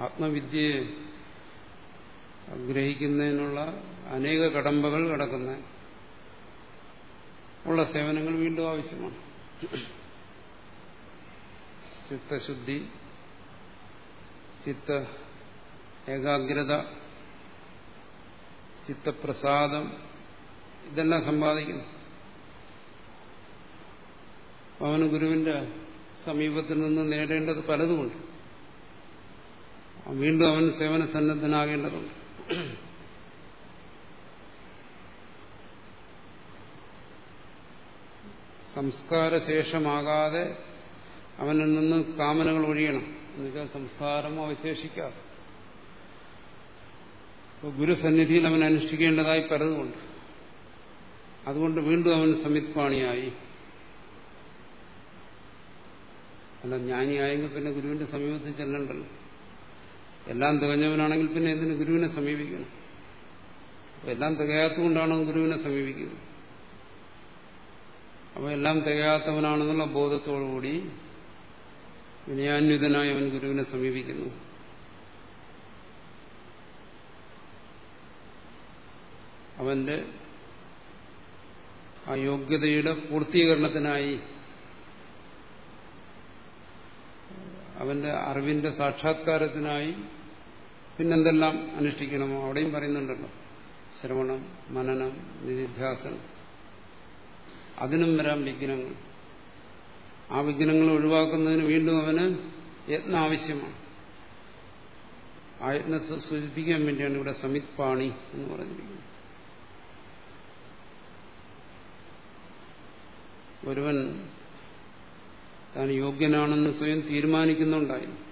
ആത്മവിദ്യയെ ഗ്രഹിക്കുന്നതിനുള്ള അനേക കടമ്പകൾ കിടക്കുന്ന ഉള്ള സേവനങ്ങൾ വീണ്ടും ആവശ്യമാണ്. ചിത്തശുദ്ധി ചിത്ത ഏകാഗ്രത ചിത്തപ്രസാദം ഇതെല്ലാം സമ്പാദിക്കുന്നു. അവന് ഗുരുവിന്റെ സമീപത്തിൽ നിന്ന് നേടേണ്ടത് പലതുമുണ്ട്. വീണ്ടും അവൻ സേവന സന്നദ്ധനാകേണ്ടതുണ്ട് സംസ്കാരശേഷമാകാതെ അവനിൽ നിന്ന് കാമനകൾ ഒഴിയണം. എന്നുവെച്ചാൽ സംസ്കാരം അവശേഷിക്കാതെ. ഗുരുസന്നിധിയിൽ അവൻ അനുഷ്ഠിക്കേണ്ടതായി പലതുമുണ്ട് അതുകൊണ്ട് വീണ്ടും അവൻ സമിത്പാണിയായി അല്ല ജ്ഞാനിയായെങ്കിൽ പിന്നെ ഗുരുവിന്റെ സമീപത്തിൽ ചെല്ലണ്ടല്ലോ. എല്ലാം തികഞ്ഞവനാണെങ്കിൽ പിന്നെ എന്തിന് ഗുരുവിനെ സമീപിക്കണം? എല്ലാം തികയാത്തുകൊണ്ടാണ് ഗുരുവിനെ സമീപിക്കുന്നത്? അപ്പോൾ എല്ലാം തികയാത്തവനാണെന്നുള്ള ബോധത്തോടുകൂടി വിനയാന്വിതനായി അവൻ ഗുരുവിനെ സമീപിക്കുന്നു. അവന്റെ ആ യോഗ്യതയുടെ പൂർത്തീകരണത്തിനായി അവന്റെ അറിവിന്റെ സാക്ഷാത്കാരത്തിനായി പിന്നെന്തെല്ലാം അനുഷ്ഠിക്കണമോ അവിടെയും പറയുന്നുണ്ടല്ലോ. ശ്രവണം മനനം നിധിധ്യാസനം അതിനും വരാം വിഘ്നങ്ങൾ. ആ വിഘ്നങ്ങൾ ഒഴിവാക്കുന്നതിന് വീണ്ടും അവന് യത്നം ആവശ്യമാണ്. ആ യത്നത്തെ സൂചിപ്പിക്കാൻ വേണ്ടിയാണ് ഇവിടെ സമിത് പാണി എന്ന് പറഞ്ഞിരിക്കുന്നത്. ഒരുവൻ താൻ യോഗ്യനാണെന്ന് സ്വയം തീരുമാനിക്കുന്നുണ്ടായി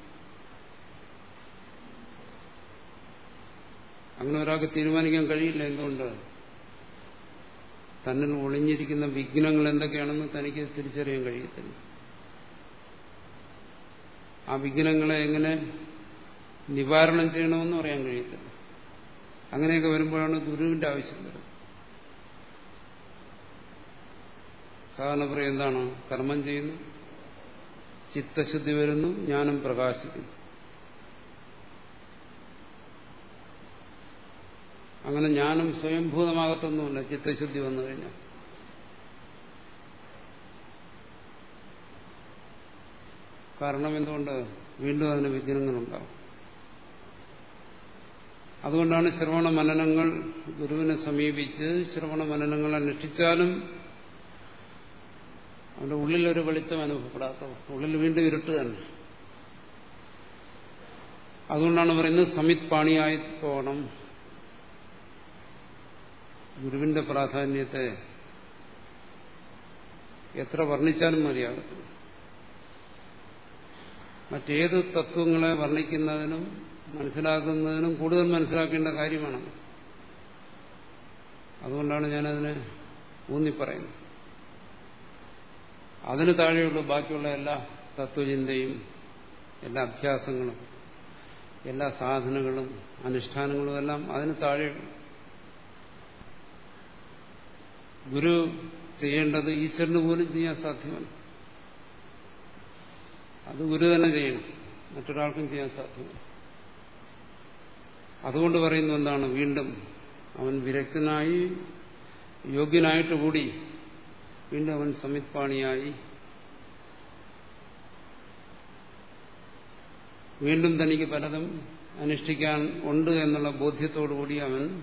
അങ്ങനെ ഒരാൾക്ക് തീരുമാനിക്കാൻ കഴിയില്ല എന്തുകൊണ്ട്? തന്നിൽ ഒളിഞ്ഞിരിക്കുന്ന വിഘ്നങ്ങൾ എന്തൊക്കെയാണെന്ന് തനിക്ക് തിരിച്ചറിയാൻ കഴിയത്തില്ല. ആ വിഘ്നങ്ങളെ എങ്ങനെ നിവാരണം ചെയ്യണമെന്ന് അറിയാൻ കഴിയത്തില്ല. അങ്ങനെയൊക്കെ വരുമ്പോഴാണ് ഗുരുവിന്റെ ആവശ്യം വരുന്നത്. സാധാരണ പറയും എന്താണ്? കർമ്മം ചെയ്യുന്നു ചിത്തശുദ്ധി വരുന്നു ജ്ഞാനം പ്രകാശിക്കുന്നു. അങ്ങനെ ഞാനും സ്വയംഭൂതമാകത്തൊന്നുമില്ല. ചിത്തശുദ്ധി വന്നു കഴിഞ്ഞാൽ. കാരണം എന്തുകൊണ്ട്? വീണ്ടും അതിന് വിഘ്നങ്ങളുണ്ടാവും. അതുകൊണ്ടാണ് ശ്രവണ മനനങ്ങൾ ഗുരുവിനെ സമീപിച്ച് ശ്രവണ മനനങ്ങൾ അനുഷ്ഠിച്ചാലും അവന്റെ ഉള്ളിലൊരു വെളിച്ചം അനുഭവപ്പെടാത്ത ഉള്ളിൽ വീണ്ടും ഇരുട്ട് തന്നെ. അതുകൊണ്ടാണ് പറയുന്നത് സമിത് പാണിയായി പോകണം ഗുരുവിന്റെ പ്രാധാന്യത്തെ എത്ര വർണിച്ചാലും മതിയാകത്തില്ല മറ്റേത് തത്വങ്ങളെ വർണിക്കുന്നതിനും മനസ്സിലാക്കുന്നതിനും കൂടുതൽ മനസ്സിലാക്കേണ്ട കാര്യമാണ്. അതുകൊണ്ടാണ് ഞാനതിന് ഊന്നിപ്പറയുന്നത്. അതിന് താഴെയുള്ള ബാക്കിയുള്ള എല്ലാ തത്വചിന്തയും എല്ലാ അഭ്യാസങ്ങളും എല്ലാ സാധനങ്ങളും അനുഷ്ഠാനങ്ങളും എല്ലാം അതിന് താഴെ ഗുരു ചെയ്യേണ്ടത് ഈശ്വരന് പോലും ചെയ്യാൻ സാധ്യമല്ല. അത് ഗുരു തന്നെ ചെയ്യണം. മറ്റൊരാൾക്കും ചെയ്യാൻ സാധ്യമല്ല. അതുകൊണ്ട് പറയുന്നു എന്താണ്? വീണ്ടും അവൻ വിരക്തനായി യോഗ്യനായിട്ട് കൂടി വീണ്ടും അവൻ സമിത്പാണിയായി വീണ്ടും തനിക്ക് പലതും അനുഷ്ഠിക്കാൻ ഉണ്ട് എന്നുള്ള ബോധ്യത്തോടുകൂടി അവൻ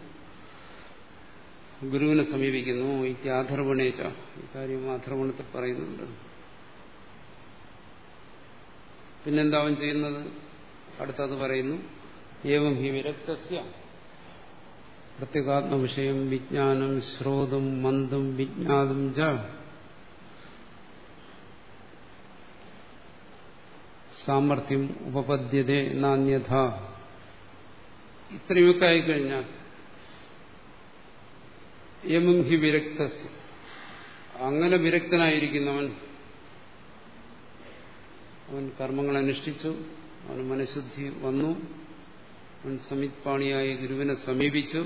ഗുരുവിനെ സമീപിക്കുന്നു. ഇത്യാധർവണേച്ച ഇക്കാര്യം ആധർവണത്തിൽ പറയുന്നുണ്ട്. പിന്നെന്താ ചെയ്യുന്നത്? അടുത്തത് പറയുന്നു. ഏവം ഹി വിരക്തസ്യ. പ്രത്യേകാത്മ വിഷയം വിജ്ഞാനം ശ്രോതും മന്ദും വിജ്ഞാതും ച. സാമർഥ്യം ഉപപദ്യതേ നാന്യഥ. ഇത്രയൊക്കെ ആയിക്കഴിഞ്ഞാൽ യമം ഹി വിരക്ത അങ്ങനെ വിരക്തനായിരിക്കുന്നവൻ അവൻ കർമ്മങ്ങൾ അനുഷ്ഠിച്ചു അവന് മനഃശുദ്ധി വന്നു അവൻ സമിത്പാണിയായ ഗുരുവിനെ സമീപിച്ചു.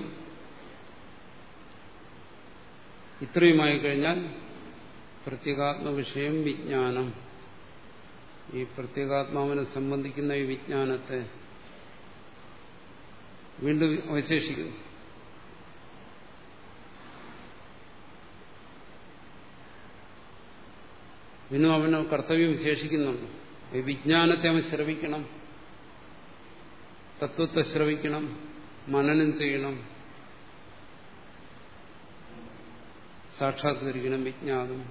ഇത്രയുമായി കഴിഞ്ഞാൽ പ്രത്യേകാത്മ വിഷയം വിജ്ഞാനം. ഈ പ്രത്യേകാത്മാവിനെ സംബന്ധിക്കുന്ന ഈ വിജ്ഞാനത്തെ വീണ്ടും അവശേഷിക്കുന്നു. വീണ്ടും അവന് കർത്തവ്യം വിശേഷിക്കുന്നുണ്ട് ഈ വിജ്ഞാനത്തെ അവൻ ശ്രവിക്കണം. തത്വത്തെ ശ്രവിക്കണം. മനനം ചെയ്യണം. സാക്ഷാത്കരിക്കണം വിജ്ഞാനം.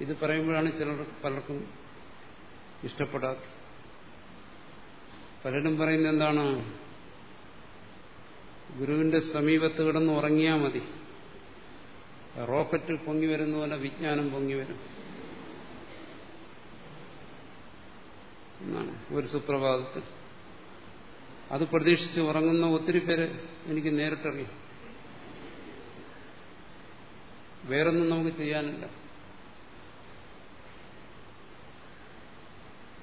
ഇത് പറയുമ്പോഴാണ് ചിലർ പലർക്കും ഇഷ്ടപ്പെടാത്തത്. പലരും പറയുന്നത് എന്താണ്? ഗുരുവിന്റെ സമീപത്ത് കിടന്ന് ഉറങ്ങിയാൽ മതി. റോക്കറ്റ് പൊങ്ങി വരുന്ന പോലെ വിജ്ഞാനം പൊങ്ങി വരും. എന്നാണ്. ഒരു സുപ്രഭാതത്തിൽ. അത് പ്രതീക്ഷിച്ച് ഉറങ്ങുന്ന ഒത്തിരി പേര് എനിക്ക് നേരിട്ടറിയാം. വേറൊന്നും നമുക്ക് ചെയ്യാനില്ല.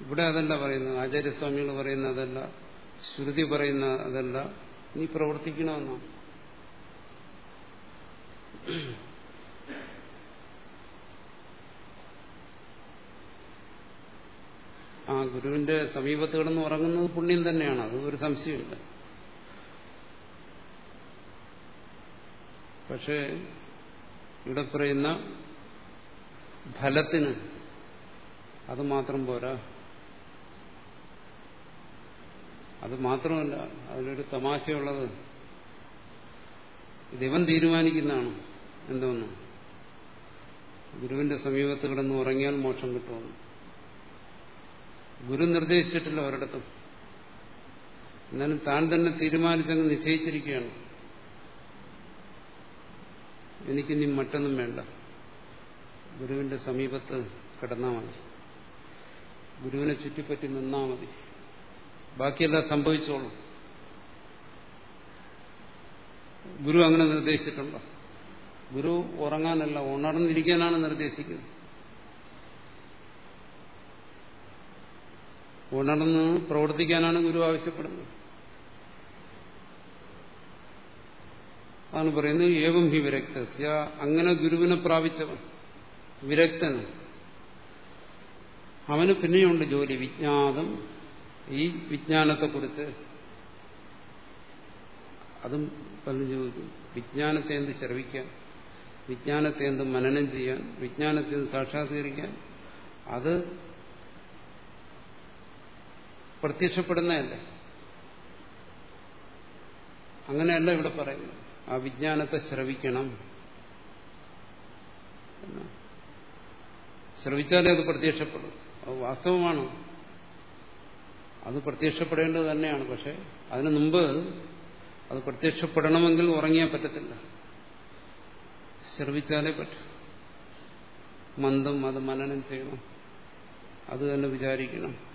ഇവിടെ അതല്ല പറയുന്നത്. ആചാര്യസ്വാമികൾ പറയുന്ന അതല്ല. ശ്രുതി പറയുന്ന അതല്ല. നീ പ്രവർത്തിക്കണമെന്നാണ്. ആ ഗുരുവിന്റെ സമീപത്ത് കിടന്ന് ഉറങ്ങുന്നത് പുണ്യം തന്നെയാണ്. അത് ഒരു സംശയമില്ല പക്ഷേ ഇവിടെ പറയുന്ന ഫലത്തിന് അത് മാത്രം പോരാ. അത് മാത്രമല്ല അതിലൊരു തമാശയുള്ളത് ഇവൻ തീരുമാനിക്കുന്നതാണ് എന്തോന്നു. ഗുരുവിന്റെ സമീപത്ത് കിടന്ന് ഉറങ്ങിയാൽ മോക്ഷം കിട്ടുമെന്ന്. ഗുരു നിർദ്ദേശിച്ചിട്ടില്ല ഒരിടത്തും. എന്നാലും താൻ തന്നെ തീരുമാനിച്ചങ്ങ് നിശ്ചയിച്ചിരിക്കുകയാണ്. എനിക്കിനി മറ്റൊന്നും വേണ്ട. ഗുരുവിന്റെ സമീപത്ത് കിടന്നാൽ മതി. ഗുരുവിനെ ചുറ്റിപ്പറ്റി നിന്നാൽ മതി. ബാക്കിയെല്ലാം സംഭവിച്ചോളും. ഗുരു അങ്ങനെ നിർദ്ദേശിച്ചിട്ടുണ്ടോ? ഗുരു ഉറങ്ങാനല്ല ഉണർന്നിരിക്കാനാണ് നിർദ്ദേശിക്കുന്നത്. ഉണർന്ന് പ്രവർത്തിക്കാനാണ് ഗുരു ആവശ്യപ്പെടുന്നത്. അതാണ് പറയുന്നത് ഏവം ഹി വിരക്തസ്യ. അങ്ങനെ ഗുരുവിനെ പ്രാപിച്ചവൻ വിരക്തൻ. അവന് പിന്നെയുണ്ട് ജോലി വിജ്ഞാതം ഈ വിജ്ഞാനത്തെക്കുറിച്ച് അതും പലരും ചോദിക്കും വിജ്ഞാനത്തെ എന്ത് ശ്രവിക്കാൻ? വിജ്ഞാനത്തെ എന്ത് മനനം ചെയ്യാൻ? വിജ്ഞാനത്തെ എന്ത് സാക്ഷാത്കരിക്കാൻ? അത് പ്രത്യക്ഷപ്പെടുന്നതല്ലേ? അങ്ങനെയല്ല ഇവിടെ പറയുന്നത്. ആ വിജ്ഞാനത്തെ ശ്രവിക്കണം. ശ്രവിച്ചാലേ അത് പ്രത്യക്ഷപ്പെടും. അത് വാസ്തവമാണ്. അത് പ്രത്യക്ഷപ്പെടേണ്ടത് തന്നെയാണ്. പക്ഷെ അതിനു മുമ്പ് അത് പ്രത്യക്ഷപ്പെടണമെങ്കിൽ ഉറങ്ങിയാൽ പറ്റത്തില്ല. ശ്രവിച്ചാലേ പറ്റും. മന്ദം അത് മനനം ചെയ്യണം. അത് തന്നെ വിചാരിക്കണം.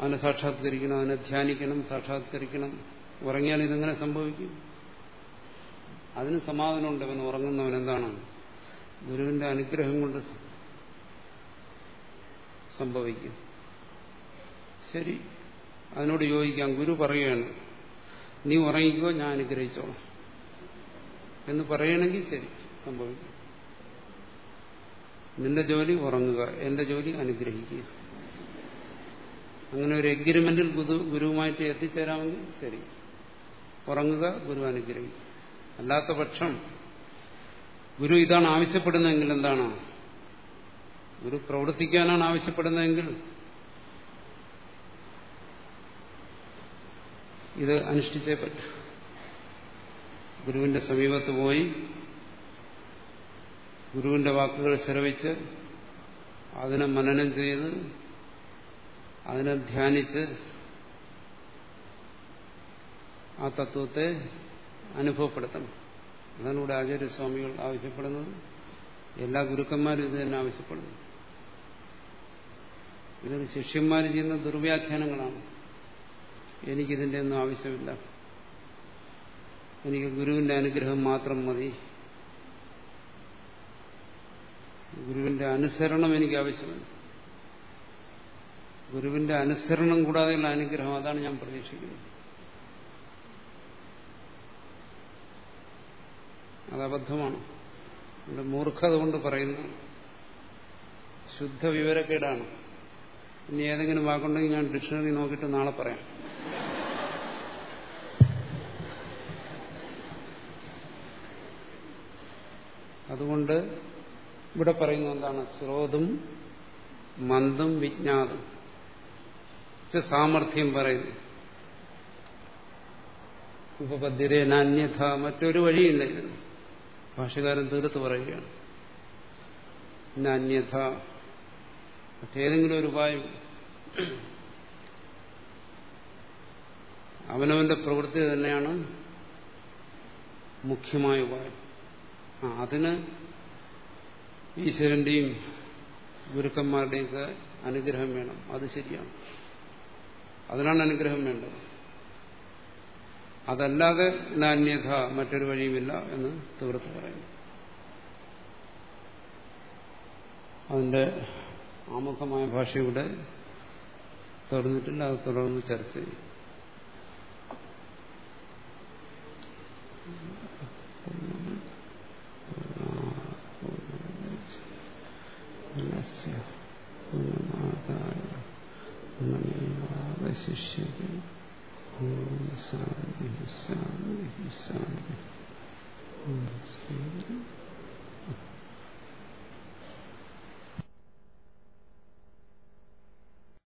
അതിനെ സാക്ഷാത്കരിക്കണം അവനെ ധ്യാനിക്കണം സാക്ഷാത്കരിക്കണം. ഉറങ്ങിയാൽ ഇതെങ്ങനെ സംഭവിക്കും? അതിന് സമാധാനമുണ്ട് അവൻ ഉറങ്ങുന്നവൻ എന്താണ്? ഗുരുവിന്റെ അനുഗ്രഹം കൊണ്ട് സംഭവിക്കും. ശരി. അതിനോട് യോജിക്കാം ഗുരു പറയുകയാണ് നീ ഉറങ്ങിക്കോ ഞാൻ അനുഗ്രഹിച്ചോളാം. എന്ന് പറയണമെങ്കിൽ ശരി സംഭവിക്കും. നിന്റെ ജോലി ഉറങ്ങുക എന്റെ ജോലി അനുഗ്രഹിക്കുക. അങ്ങനെ ഒരു എഗ്രിമെന്റിൽ ഗുരു ഗുരുവുമായിട്ട് എത്തിച്ചേരാമെങ്കിൽ ശരി. ഉറങ്ങുക ഗുരു അനുഗ്രഹിക്കും. അല്ലാത്ത പക്ഷം ഗുരു ഇതാണ് ആവശ്യപ്പെടുന്നതെങ്കിൽ എന്താണ്? ഗുരു പ്രവർത്തിക്കാനാണ് ആവശ്യപ്പെടുന്നതെങ്കിൽ ഇത് അനുഷ്ഠിച്ചേ പറ്റൂ. ഗുരുവിന്റെ സമീപത്ത് പോയി ഗുരുവിന്റെ വാക്കുകൾ ശ്രവിച്ച് അതിനെ മനനം ചെയ്ത് അതിനെ ധ്യാനിച്ച് ആ തത്വത്തെ അനുഭവപ്പെടുത്തണം. അതാണ് ഇവിടെ ആചാര്യസ്വാമികൾ ആവശ്യപ്പെടുന്നത്. എല്ലാ ഗുരുക്കന്മാരും ഇത് തന്നെ ആവശ്യപ്പെടുന്നു. ഇതൊരു ശിഷ്യന്മാർ ചെയ്യുന്ന ദുർവ്യാഖ്യാനങ്ങളാണ്. എനിക്കിതിന്റെ ഒന്നും ആവശ്യമില്ല. എനിക്ക് ഗുരുവിന്റെ അനുഗ്രഹം മാത്രം മതി. ഗുരുവിന്റെ അനുസരണം എനിക്ക് ആവശ്യമില്ല ഗുരുവിന്റെ അനുസരണം കൂടാതെയുള്ള അനുഗ്രഹം അതാണ് ഞാൻ പ്രതീക്ഷിക്കുന്നത്. അത് അബദ്ധമാണ്. ഇവിടെ മൂർഖത കൊണ്ട് പറയുന്നു. ശുദ്ധ വിവരക്കേടാണ് ഇനി ഏതെങ്കിലും വാക്കുണ്ടെങ്കിൽ ഞാൻ ഡിക്ഷണറി നോക്കിയിട്ട് നാളെ പറയാം. അതുകൊണ്ട് ഇവിടെ പറയുന്നത് എന്താണ്? സ്രോതും മന്ദം വിജ്ഞാതം. സാമർഥ്യം പറയുന്നു. ഉപപദ്യരെ നാന്യഥ മറ്റൊരു വഴിയില്ല ഇതിന് ഭാഷകാരൻ തീർത്ത് പറയുകയാണ്. നാന്യഥ മറ്റേതെങ്കിലും ഒരു ഉപായം. അവനവന്റെ പ്രവൃത്തി തന്നെയാണ് മുഖ്യമായ ഉപായം. അതിന് ഈശ്വരന്റെയും ഗുരുക്കന്മാരുടെയൊക്കെ അനുഗ്രഹം വേണം. അത് ശരിയാണ്. അതിനാണ് അനുഗ്രഹം വേണ്ടത്. അതല്ലാതെ നാന്യത മറ്റൊരു വഴിയുമില്ല എന്ന് തീർത്ത് പറയുന്നു. അതിന്റെ ആമുഖമായ ഭാഷയുടെ തുടർന്നിട്ടില്ല അത് തുടർന്ന് ചർച്ച ചെയ്യും. അവശിഷ്യത്തെ ശാന്തി ശാന്തി ശാന്തി